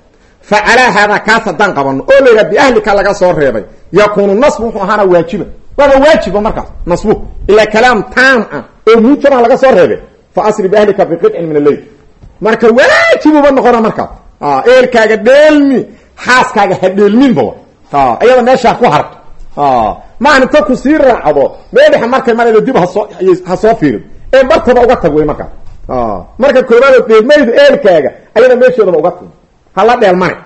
fa calaa haadaa kaas haddaan qabano oo la yidhaha biahlika laga soo reebay yakuunu nasbu wuxuu ahaana waajiba waaba waajiba markaas nasbu ilaa kalaam taam ah oo muujama laga soo reebay faasri biahlika biqicin min alleyl marka waajibuba noqona markaas eelkaaga dheelmi xaaskaaga ha dheelminba iyada meeshaa ku harto maahan inta ku sii raacdo meedhexa markay maraydo dib hasoo ha soo fiirin. Ee bartaba uga tag wey markaa marka koobaad dheelmayda eelkaaga ayada meeshoodaba uga tag hala dheelmane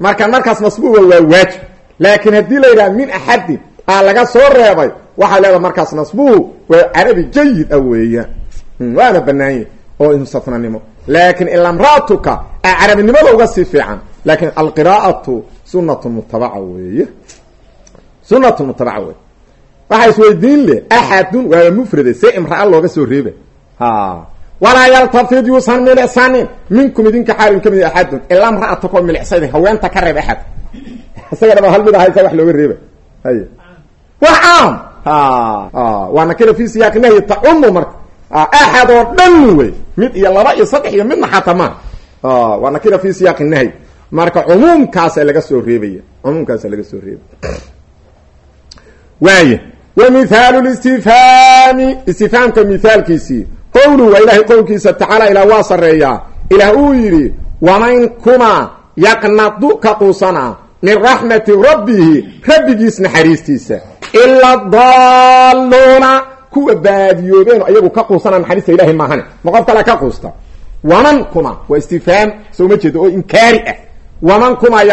marka markaas nasbuga waa waajib. Laakiin haddii la yidhaha min axadin aa laga soo reebay waxaa leedaha markaas nasbuhu waa carabi jayid a weeyaan waana banaanye oo musafnanimo laakiin ilamra'atuka a carabinimada uga sii fiican laakiin alqiraa'atu sunatun mutabaca weeye sunatun mutabaca wey waxaa isweydiin leh axadun waaba mufrade see imraa looga soo reeba walaa yaltafid yuusan milicsanin. Minkum idinka xaalin ka mid axadun ilaa mra'atakoo milicsada haweenta ka reeb axad *laughs* isaga dhaba hal mid ahaysa wax looga reeba hay wax caam. Waa nakira fi siyaaqi nahyi tacumu marka axad oo dhan wey. Mid iyo laba iyo saddex iyo midna xataa maa waa nakira fi siyaaqi nahyi marka cumuumkaasa laga soo reebaya. Cumuumkaasa laga soo reebay waaya wa mithaalu listifhaami istifhaamka mithaalkiisii qowluhu waa ilaahay qowlkiisa tacaala ilaa waa sarreeyaa. Ilaah uu yidhi waman kuma yaqnadu ka quusanaa min raxmati rabbihi rabbigiis naxariistiisa ila daalluuna kuwa baadiyoobeen ayagu ka quusana naxariista ilahay maahane. Ma qof kale ka quusta. Waman kuma waa istifhaam soo ma inkaari ah. Waman kuma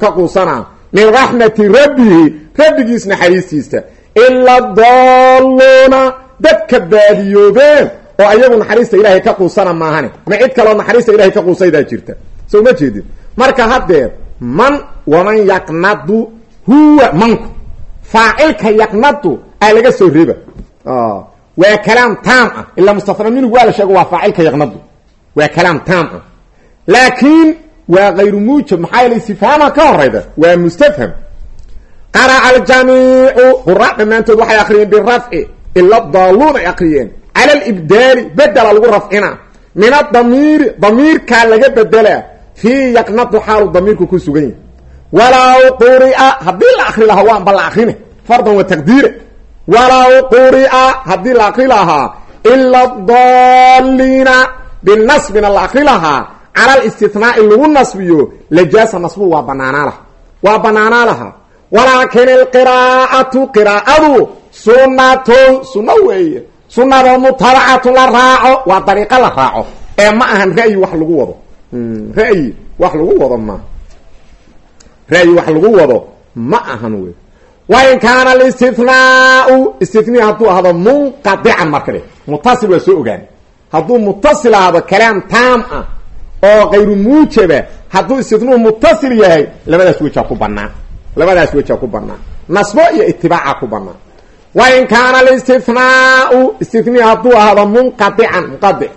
ka quusanaa min raxmati rabbihi rabbigiis naxariistiisa ila daalluuna dadka baadiyoobeen oo ayagu naxariista ilaahay ka quusana maahane ma cid kaloo naxariista ilahay ka quusaydaa jirta. Soo ma jeedin? Marka haddeer man waman yaqnadu huwa manku. Faacilka yaqnadu aa laga soo reeba waa kalaam taam ah. Ilaa mustafna minhu waa la sheego waa faacilka yaqnadu. Waa kalaam taam ah. Laakiin waa kayru muujab maxaa yeele istifhaama ka horayda waa mustafham. Qaraca aljamiicu qura dhammaantood waxay akriyeen birafci ila daaluun ay akriyeen cala alibdaali bedela lagu rafcina. Min adamiiri damiirkaa laga bedelaa fii yaqnadu xaalu damiirku ku sugan yahi walaw quri'a haddii la akri lahaa waanba la akrine fardan wa taqdiira walaw quri'a haddii la akri lahaa ila daliina binasbina la akri cala alistinaai lagu nasbiyo lajaasa nasbu waa banaanaa laha waa banaanaa lahaa. Walaakin alqiraa'atu qiraa'adu sunatun sunno weeye. Sunada mutabacatun la raaco waa dariiqo la raaco. Ee ma ahan ra'yi wax lagu wado. Ra'yi wax lagu wado ma. Ra'yi wax lagu wado ma ahan wey wain kaana alistinaau istini hadduu ahdo munqadican markale mutasil waa soo ogaan. Hadduu mutasil ahdo kalaam taam ah oo kayru muujaba hadduu istitnuu mutasil yahay labadaas wejaa ku banaan labadaas wejaa ku banaan nasbo iyo itibaaca ku banaan wain kaana alistinaau istini hadduu ahdo munqadican munqadic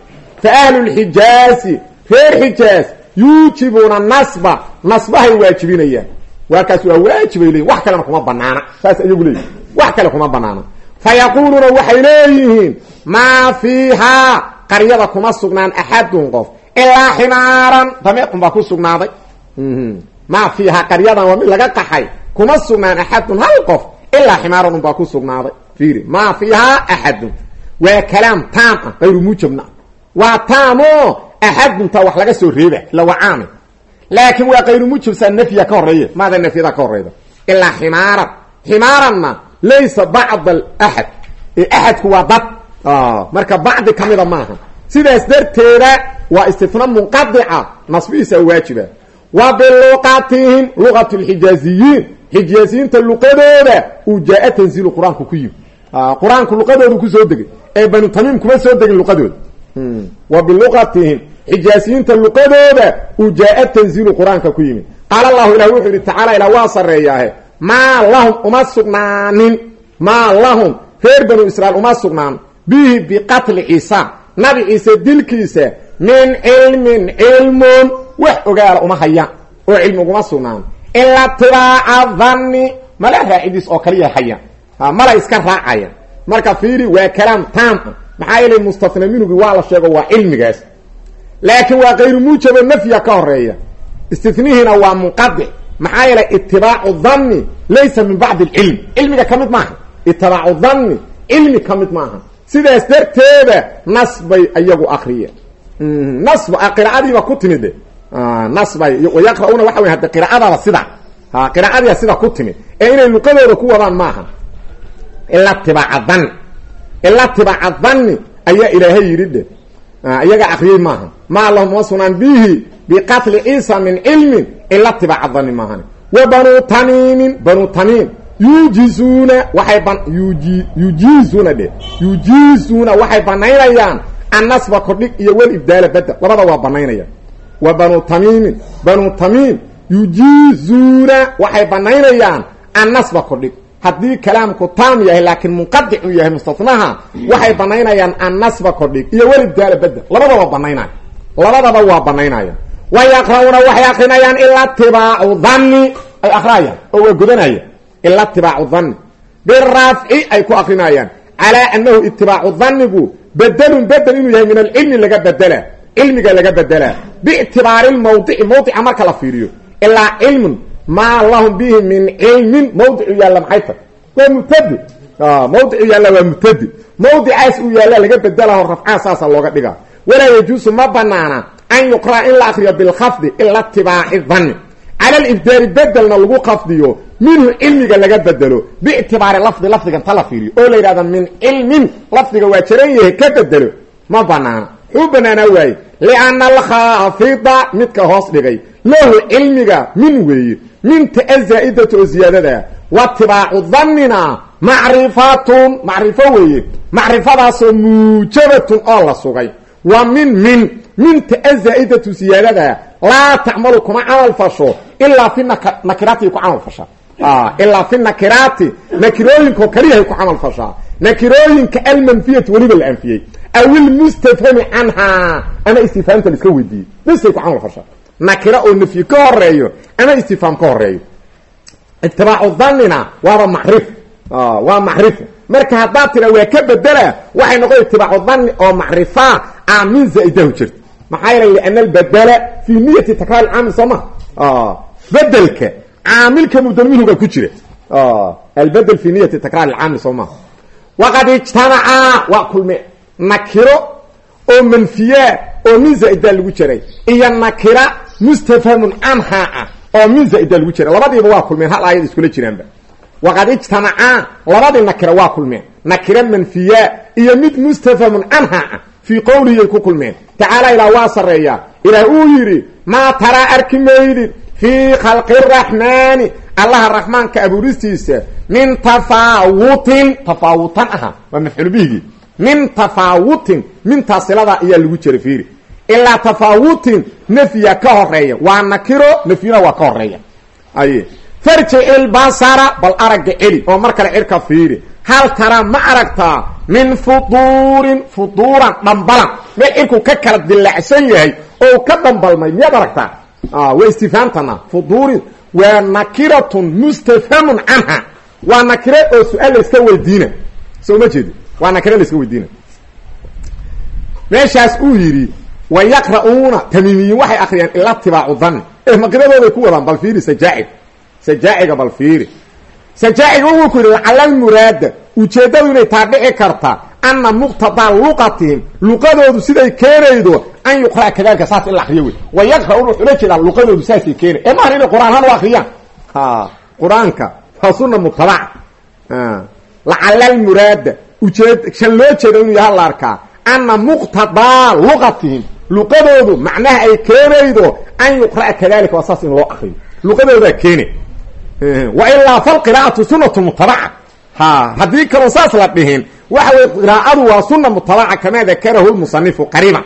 fa ahlu lxijaazi reer xijaaz yuujibuuna nasba nasbahay waajibinayaan. Waakaas waa waajibay leeyihiin wax kalena kuma banaana saas ayagu leeyihiin wax kale kuma banaana fa yaquuluuna waxay leeyihiin maa fiihaa qaryada kuma sugnaan axadun qof ilaa ximaaran. Dameequn baa ku sugnaaday. Maa fiihaa qaryadan waa mid laga qaxay kuma sugnaan axadun hal qof. Ilaa ximaaran un baa ku sugnaaday. Fiiri maa fiihaa axadun. Waa kalaam taam ah kayru muujabna waa taamo axadunta wax laga soo reeba ila waa caami laakiin waa kayru mujabsaa nafya ka horreeya maada nafyada ka horeyda ilaa ximaaran. Ximaaranna laysa bacd alaxad ee axadku waa dad. Marka bacdi kamida maaha sidaas darteeda waa istifna munqadica nasbihiisa waajiba. Wa biluqatihim luqat lxijaaziyiin xijaaziyiinta luqadooda uu jaa tanziilu qur'aanku ku yimi qur'aanku luqadoodu ku soo degay ee banu tamiim kuma soo degin luqadooda. Wa biluqatihim xijaasiyiinta luqadooda uu jaa tanziilu qur'aanka ku yimi qaala allahu ilah wuxuu yihi tacaala ilah waa sarreeyaahe. Maa lahum uma sugnaanin maa lahum reer banu israiil uma sugnaan. Bihi biqatli ciisa nabi ciise dilkiisa min cilmin cilmun wax ogaala uma hayaan oo cilmi uguma sugnaan. Ilaa tibaaca danni mala raacidiis oo kaliya hayaan mala iska raacaya. Marka fiiri waa kalaam taam ah. Maxaa yeelay mustafna minugi waa la sheego waa cilmigaas. Laakiin waa kayru muujabo nafya ka horreeya istinihiina waa munqadic maxaa yeelay itibaacu danni laysa min bacdi alcilm cilmiga ka mid maaha. Itibaacu danni cilmi ka mid maaha sidaas darteeda nas bay iyagu akriyeen nasb qiraacadiiba ku timid. De nas bay wayaqra'uuna waxa wey hadde qiraacadaaba sida. Qiraacadiiba sida ku timid. Ee inay luqadooda ku wadaan maaha. Ila tibaaca danni ila tibaaca danni ayaa ilaahay yidhi. Dhe iyaga akriyey maaha. Maa lahum ma sugnaan bihi biqatli ciisa min cilmin ila tibaaca danni maahan wa banuu tamiimin banuu tamiim yujizuuna waxay ban yuji yujiizuuna dhe yujiizuuna waxay banaynayaan annasba kordhig iyo wel ibdaala bedel labada waa banaynayaan wa banuu tamiimin banuu tamiim yujiizuuna waxay banaynayaan annasba kordhig. Haddii kalaamku taam yahay laakiin munqadic uu yahay mustanaha waxay banaynayaan annasba kordhig iyo wel ibdaala bedel labadaba banaynaya labadaba waa banaynaya wa yaqra'uuna waxay akrinayaan ilaa tibaacu danni ay akriyayaan oo waa godanaya ila itibaacu danni birafci ay ku akrinayaan calaa anahu itibaacu dannigu bedelun bedel inuu yahay min alcilmi laga bedela cilmiga laga bedelaa biictibaari lmawdici mawdica marka la fiiriyo. Ilaa cilmun maa lahum bihi min cilmin mawdicu yaalla maxay tahy waa mubtadi. Mawdicu yaalla waa mubtadi. Mawdicaas uu yaalla laga bedelaho rafcaha saasa looga dhigaa. Walaa yajuusu ma banaana an yuqra'a in la akriyo bilkhafdi ila itibaaci danni cala libdaari bedelna lagu khafdiyo minhu cilmiga laga bedelo biictibaari lafdi lafdigan ta la fiiriyo oo la yidhahda min cilmin lafdiga waa jaran yahay ka bedelo. Ma banaana. Xuu banaanaa waaye? Lianna alkhaafida midka hoos dhigay. Lahu cilmiga min weeye minta azaa'idata oo ziyaadadaa watibaacu dannina macrifatun macrifo weeye macrifadaasoo muujabatun oo la sugay. Wa min min minta azaa'idatu ziyaadadaa laa tacmalu kuma camal fasho ilaa fi nakiraati ku camal fashaa ilaa fi nakiraati nakirooyinko kaliyahay ku camal fashaa nakirooyinka almanfiyati weliba la anfiyey. Aw ilmustafhami canhaa ama istifhaamta la iska weydiiyey bisay ku camal fashaa nakira oo nafyi ka horeeyo ama istifhaam ka horeeyo itibaacu dannina waaba macrif. Waa macrifo marka haddaad tira waa ka bedela waxay noqon itibaacu danni oo macrifa a min zaa'idahu jirta maxaa yeelay liana albadela fi niyati takraar caamil soo ma? Bedelka caamilka mubdal minhuga ku jira albedel fi niyati takraar caamil soo maha waqad ijtamacaa waa kulme nakiro oo manfiyaa oo min zaa'idaa lagu jiray iyo nakira mustafhamun canhaa ah oo min zaa'idaa lagu jiray labadiiba waa kulmeen hal aayad iskula jiraanba waqad ijtamacaa labadii nakira waa kulmeen nakira manfiyaa iyo mid mustafhamun canhaa ah fii qowlihiyay ku kulmeen tacaala ilaa waa sarreeyaa ilaah fii khalqi raxmaani allaha raxmaanka abuuristiisa min tafaawutin tafaawutan aha waa mafcuul bihigii min tafaawutin mintaa siladaa ayaa lagu jira fiiri. Ilaa tafaawutin nafya ka horreeya waa nakiro nafyina waa ka horreeya aye farjic ilbasara bal aragga celi oo mar kale cirka fiiri. Hal tara ma aragtaa min fuduurin fuduuran dhambalan. Meel cirku ka kala dilaacsan yahay oo ka dhambalmay miyaad aragtaa waa istifhaamtana fuduurin waa nakiratun mustafhamun canha. Waa nakire oo su'aal la iska weydiina. Soo ma jeedi? Waa nakire la iska weydiina. Meeshaas uu yidhi wa yaqra'uuna tamiimiyiin waxay akriyaan ila tibaacu danni ee maqiradooday ku wadaan bal fiiri sajaacig sajaaciga bal fiiri. Sajaaciga wuxuu ku yidhi lacala almuraada ujeeddadu inay taa dhici karta ana muqtadaa luqatihim luqadoodu siday keenaydo an yuqra'a kadalika saas in la akriyo wey wa yaqra'uuna wuxuu la jeedaa luqadoodu saasay keenay ee maaha inay qur'aan han u akriyaan qur'aanka waa sunna mutabaca lacala almuraada ujeed shan loo jeedo inuu yaha la arkaa ana muqtadaa luqatihim luqadoodu macnaha ay keenaydo an yuqra'a kadalika waa saas in loo akriyo luqadoodaa keene wa ilaa falqiraa'atu sunatu mutabaca ha haddii kaloo saas la dhihin waxa weye qiraa'adu waa suna mutabaca kamaa dakarahu lmusanifu qariiban.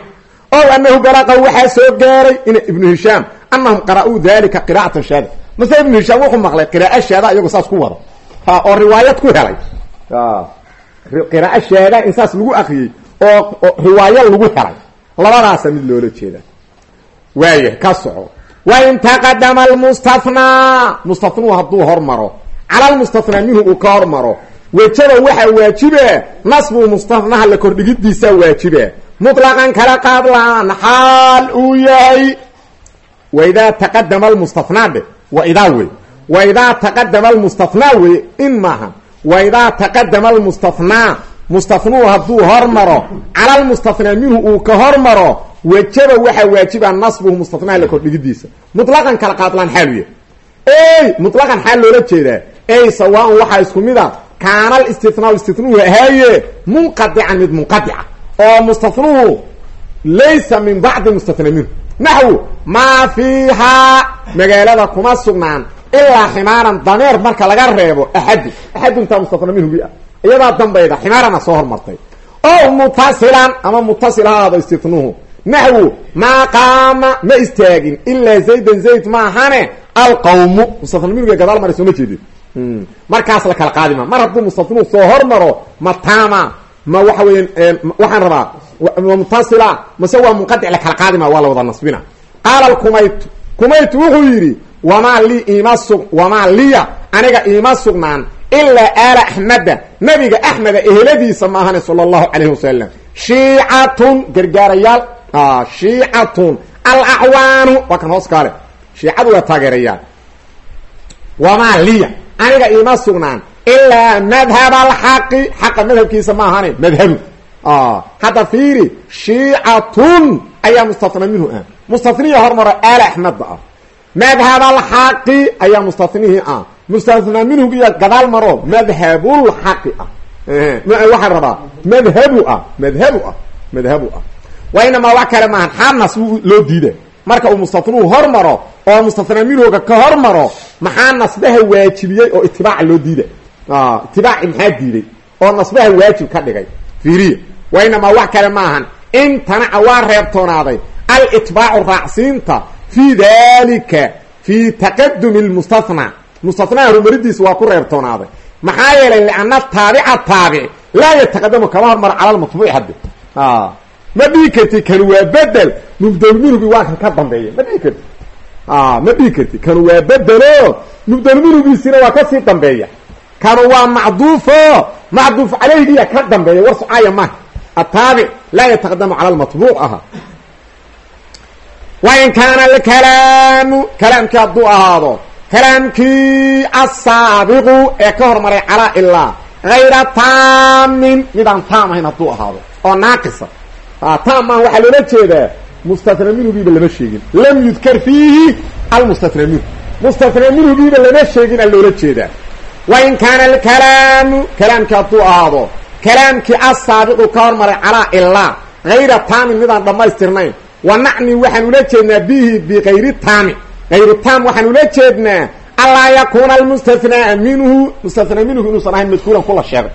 Ow anahu balaqa waxaa soo gaaray in ibnu hishaam anahum qara'uu dalika qira'atan shaada. Mase ibnu hishaam wuxuu maqlay qiraa'o shaada iyagoo saas ku wada oo riwaayad ku helay. Qiraa'o shaada in saas lagu akriyey oo riwaayo lagu helay. Labadaasa mid loola jeeda. Waaya ka soco. Wain taqadama almustathnaa mustathnuu hadduu hormaro. Cala lmustathnaa minhu uu wejaba waxaa waajiba nasbu mustathnaha la kordhigidiisaa waajiba mutlaqan kala qaadlaan xaal uu yahay waidaa taqadama almustathnaa dhe wa idaa wey waidaa taqadama almustathnaa wey in maaha. Waidaa taqadama almustathnaa mustathnuu hadduu hormaro cala lmustathnaa minhu uu ka hormaro wajaba waxaa waajiba nasbuhu mustathnaha la kordhigidiisa mutlaqan kala qaadlaan xaalu yahay ey mutlaqan xaal loola jeedaa. Ey sawaan waxaa isku mid a kaana alistithnaa istithnuhu ahaaye munqadican mid munqadica oo mustathnuhu laysa min bacdi mustathna minhu naxwu maa fiihaa magaalada kuma sugnaan ilaa ximaaran dameer marka laga reebo axadu axaduntaa mustathna minhugi ah iyadaa dambayda ximaarana soo hormartay o mutasilan ama mutasil ha aado istithnuhu naxwu maa qaama ma istaagin ilaa zaydan zayd maahane alqawmu mustathna minhuga gadaal mara soo ma jeedin markaas la kala qaadima mar hadduu mustathnuu soo hormaro ma taama ma waxa weya waxaan rabaa mutasila mase waa munqadic la kala qaadima waa la wada nasbina. Qaala kumaytu kumaytu wuxuu yidhi wamaa lii iima sug wamaa liya aniga iima sugnaan ilaa aala axmeda nabiga axmeda eheladiisa maahane sala allahu calayhi wasalam shiicatun gargaarayaal shiicatun. Alacwaanu waa kan hoos kaale. Shiicadu waa taageerayaal. Wamaa liya aniga iima sugnaan. Ilaa madhab alxaqi xaqa madhabkiisa ma ahane madhabu hadda fiiri shiicatun ayaa mustathna minhu ah. Mustathniya hormaro aala axmedba ah. Madhab alxaqi ayaa mustathnihii ah. Mustathna minhugiya gadaal maro madhabulxaqi ah. Waxaan rabaa madhabu ah madhabu ah madhabu ah. Wa inamaa wax kale maahan xanas loo diida marka uu mustathnuhu hormaro oo mustathna minhuga ka hormaro maxaa nasbaha waajibiyey oo itibaaca loo diida itibaaci maxaa diiday? Oo nasbaha waajib ka dhigay. Fiiriya wa inamaa wax kale maahan imtanaca waa reebtoonaaday alitbaacu raacsiinta fii dalika fii taqadumi lmustathna mustathnaha horumaridiisa waa ku reebtoonaaday maxaa yeelay lianna taabica taabic laa yataqadamu kama hormaro cala lmatbuuc hadde ma dhihi karti kan waa bedel mubdalminugi waa kan ka dambeeya ma dhihi karti ma dhihi karti kanu waa bedelo mubdalminugiisina waa ka sii dambeeya. Kanu waa macduufo macduuf calayhiya ka dambeeya. War socaaya maha ataabic laa yataqadamu cala lmatbuuc aha. Wain kaana alkalaamu kalaamkii hadduu ahaado kalaamkii asaabiqu ee ka hormaray calaa ilaa hayra taamin midaan taam ahayn hadduu ahaado oo naaqisa. Taam maan waxaa loola jeedaa mustathna minhugiiba lama sheegin lam yudkar fiihi almustathna minhu mustathna minhugiiba lama sheegin a loola jeedaa wain kaana alkalaamu kalaamkii hadduu ahaado kalaamkii asaabiqu ka hormaray calaa ilaa hayra taamin midaan dhammaystirnayn wa nacni waxaan ula jeednaa bihi bikayri taami hayru taam waxaan ula jeednaa anlaa yakuuna almustathnaa minhu mustathnaa minhu inuusan ahayn madkuuran kula sheegay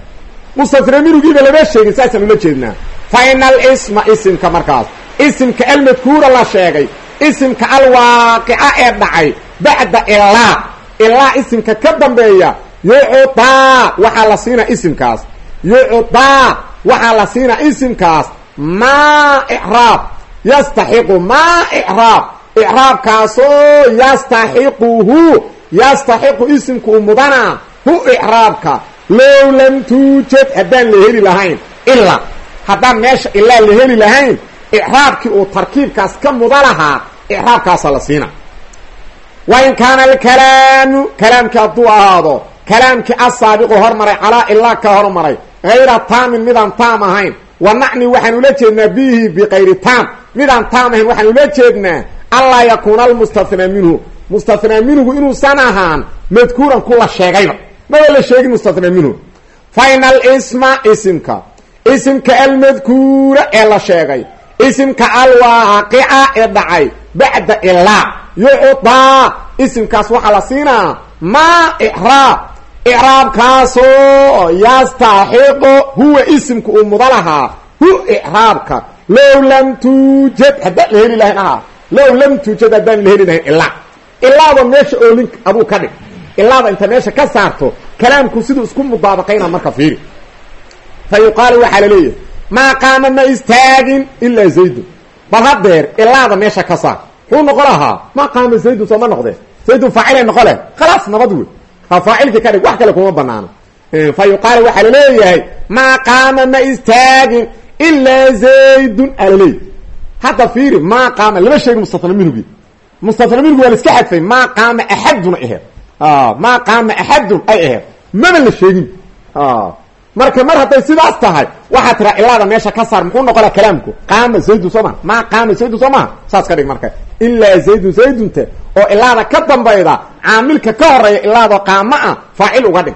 mustathnaa minhugiiba lama sheegin saasaan ula jeednaa fa ina alisma isimka markaas isimka almadkuura la sheegay isimka alwaaqica ee dhacay bacda ilaa ilaa isimka ka dambeeya yucdaa waxaa la siinaa isimkaas yucdaa waxaa la siinaa isimkaas maa icraab yastaxiqu maa icraab icraabkaasoo yastaxiquhu yastaxiqu isimku u mudanaa hu icraabka low lam tuujad haddaan la heli lahayn ilaa haddaan meesha ilaa la heli lahayn icraabkii uu tarkiibkaas ka muda lahaa icraabkaasa la siina wa in kaana alkalaamu kalaamkii hadduu ahaado kalaamkii asaabiqu hormaray calaa ilaa ka hormaray hayra taamin midaan taam ahayn wa nacni waxaan ula jeednaa bihi bikayri taam midaan taam ahayn waxaan ula jeednaa anlaa yakuuna almustathnaa minhu mustathnaa minhugu inuusan ahaan madkuuran kula sheegayba maba la sheegin mustathnaa minhu fa ina alisma isimka isimka almadkuura ee la sheegay isimka alwaaqica ee dhacay bacda ilaa yucdaa isimkaas waxaa la siinaa maa icraab icraabkaasoo yastaxiqo huwa isimka uu muda lahaa. Hu icraabka low lam tuujad. Haddaan la heli lahayn aha. Low lam tuujad haddaan la heli lahayn ilaa ilaada meesha oolin aduu ka dhig. Ilaada inta meesha ka saarto kalaamku siduu isku mudaabaqayna marka fiiri. Fa yuqaalu waxaa la leeyahay maa qaama ma istaagin ilaa zaydun bal hadeer ilaada meesha ka saar muxuu noqon lahaa maa qaama zaydun sooma noqdee zaydun faacilay noqo leh khalaas nabad wey faacilkii ka dhig wax kale kuma banaano fa yuqaal waxaa la leeyahay maa qaama ma istaagin ilaa zaydun alaleey hadda fiiri maa qaama lama sheegin mustafna minhugi mustafna minhugi waa la iska xadfay maa qaama axadun ay aheed maa qaama axadun ay aheed maba la sheegin marka mar hadday sidaas tahay waxaa tiraa ilaada meesha ka saar muxuu noqonaa kalaamku? Qaama zaydun soo maha maa qaama zaydun soo maha saas ka dhig marka. Ilaa zaydun zaydunte oo ilaada ka dambayda caamilka ka horreeya ilaado qaama ah faacil uga dhig.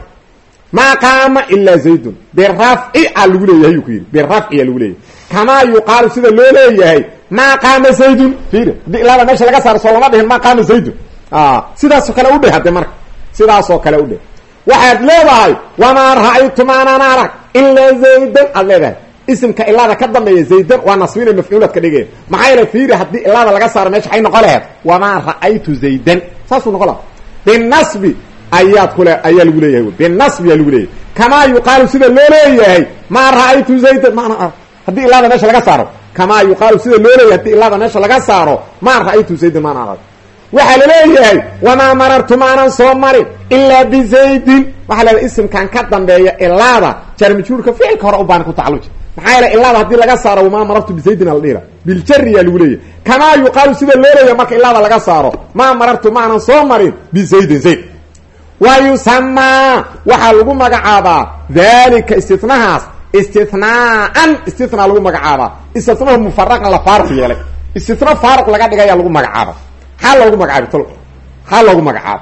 Maa qaama ilaa zaydun. Birafci a lagu leeyahay yuu ku yidhi. Birafciya lagu leeyahay. Kamaa yuqaalu sida loo leeyahay maa qaama zaydun. Fiiri haddii ilaada meesha laga saaro soo lama dhihin maa qaama zaydun. Sidaasoo kale udheh hadde marka. Sidaasoo kale udheh waxaad leedahay wamaa ra'aytu maanaan arag ilaa zaydan. Aad leedahay. Isimka ilaada ka dambeeya zaydan waa nasbina mafcuulaad ka dhigeen. Maxaa yeele fiiri haddii ilaada laga saaro meesha ay noqon laheed wamaa ra'aytu zaydan. Saasuu noqon laha binasbi ayaad kule ayaa lagu leeyahay binasbi yaa lagu leeyahay. Kamaa yuqaalu sida loo leeyahay maa ra'aytu zaydan. Maana arag haddii ilaada meesha laga saaro. Kamaa yuqaalu sida loo leeyahay haddii ilaada meesha laga saaro maa ra'aytu zaydan. Maana arag waxaa la leeyahay wamaa marartu maanan soo marin ilaa bizaydin. Waxaa leedahay isimkan ka dambeeya ilaada jarmajhuurka ficilka hore u baana ku tacaluji maxaa yeele ilaada haddii laga saaro wamaa marartu bizaydin ala dhihila biljari yaa lagu leeyahay. Kamaa yuqaalu sida loo leeyahay marka ilaada laga saaro maa marartu maanan soo marin bizaydin zayd. Wa yusamaa waxaa lagu magacaabaa dalika istinahaas istinaaan istina lagu magacaabaa. Istinahu mufaraqan la faaruq yeelay. Istina faaruq laga dhigaya lagu magacaaba maxaa loogu magacaabay tol maxaa loogu magacaaba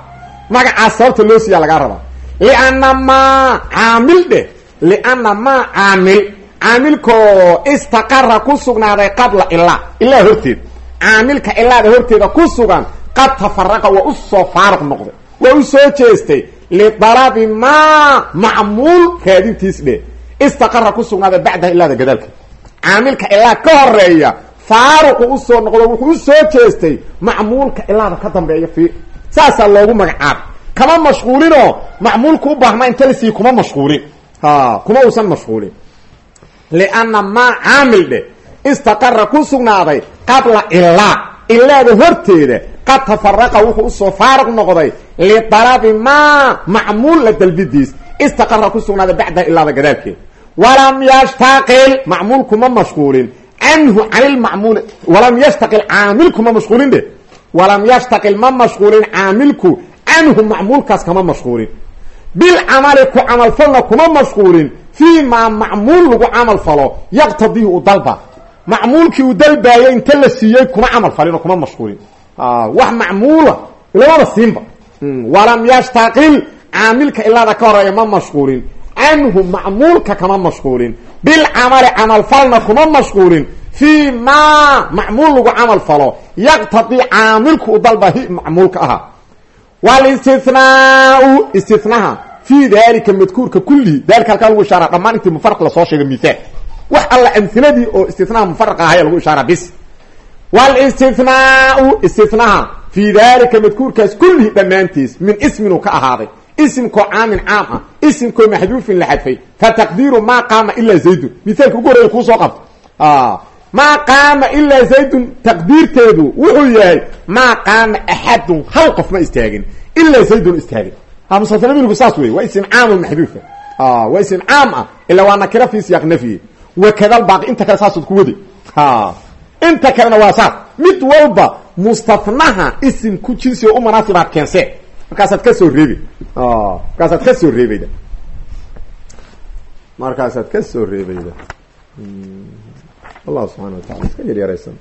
magacaas sababta loo siiyaa lagaa rabaa. Lianna maa caamil dheh. Lianna maa caamil. Caamilkoo istaqara ku sugnaaday qabla ilaa ilaa horteed. Caamilka ilaada horteeda ku sugan qad tafaraqa waa u soo faaruq noqday. Waa u soo jeestay. Lidalabi maa macmuul raadintiis dheh. Istaqara ku sugnaaday bacdaha ilaada gadaalkeed caamilka ilaa ka horreeya faaruqu u soo noqdo wuxuu u soo jeestay macmuulka ilaada ka dambeeya fi saasaa loogu magacaabay kama mashquulinoo macmuulka u baahnaa inta la siiy kuma mashquulin. Kuma uusan mashquulin. Lianna maa caamil dheh istaqara ku sugnaaday qabla ilaa ilaada horteeda qad tafaraqa wuxuu u soo faaruq noqday lidalabi maa macmuul la dalbidiis. Istaqara ku sugnaaday bacdaha ilaada gadaalkeeda walam yashtaqil macmuulkuma mashquulin canhu can ilmacmuuli walam yashtaqil caamilku ma mashquulin dhe walam yashtaqil ma mashquulin caamilku canhu macmuulkaas kama mashquulin. Bilcamali ku camalfalna kuma mashquulin. Fii maa macmuul lagu camal falo yaqtadihi u dalba. Macmuulkii uu dalbaayay inta la siiyey kuma camal falino kuma mashquulin. Wax macmuula lamaba siinba. Walam yashtaqil caamilka ilaada ka horreeya ma mashquulin. Canhu macmuulka kama mashquulin bilcamali camalfalna kuma mashquulin fii maa macmuul lagu camal falo yaqtadii caamilku u dalba hi macmuulka ahaa wlistinaau istinaha fii dalika madkuurka kullihi dalika halkaa lagu ishaara dhammaan intii mufaraq la soo sheegay mihaal wax alla amhiladii oo istinaha mufaraq ahaya lagu ishaara bis wlistinaau istinaha fii dalika madkuurkaas kullihi dhammaantiis min isminuu ka ahaaday isimkoo caamin caam ah isimkoo maxduufin la xadfay. Fataqdiiru maa qaama ilaa zaydun mithaalka ugu horreeya kuu soo qabto. Maa qaama ilaa zaydun taqdiirteedu wuxuu yahay maa qaama axadun hal qof ma istaagin ilaa zaydun istaagin. Musasanamigu saas wey waa isim caamo maxduufa waa isim caam ah ilaa waa nakira fi siyaaq nafyi. Wakadal baaqi inta kale saasood ku waday inta kalena waa saas. Mid walba mustafnaha isim ku jinsi oo markaasaad ka soo reebi markaasaad ka soo reebayda markaasaad ka soo reebayda allah subxana wa taala iska yaryaraysan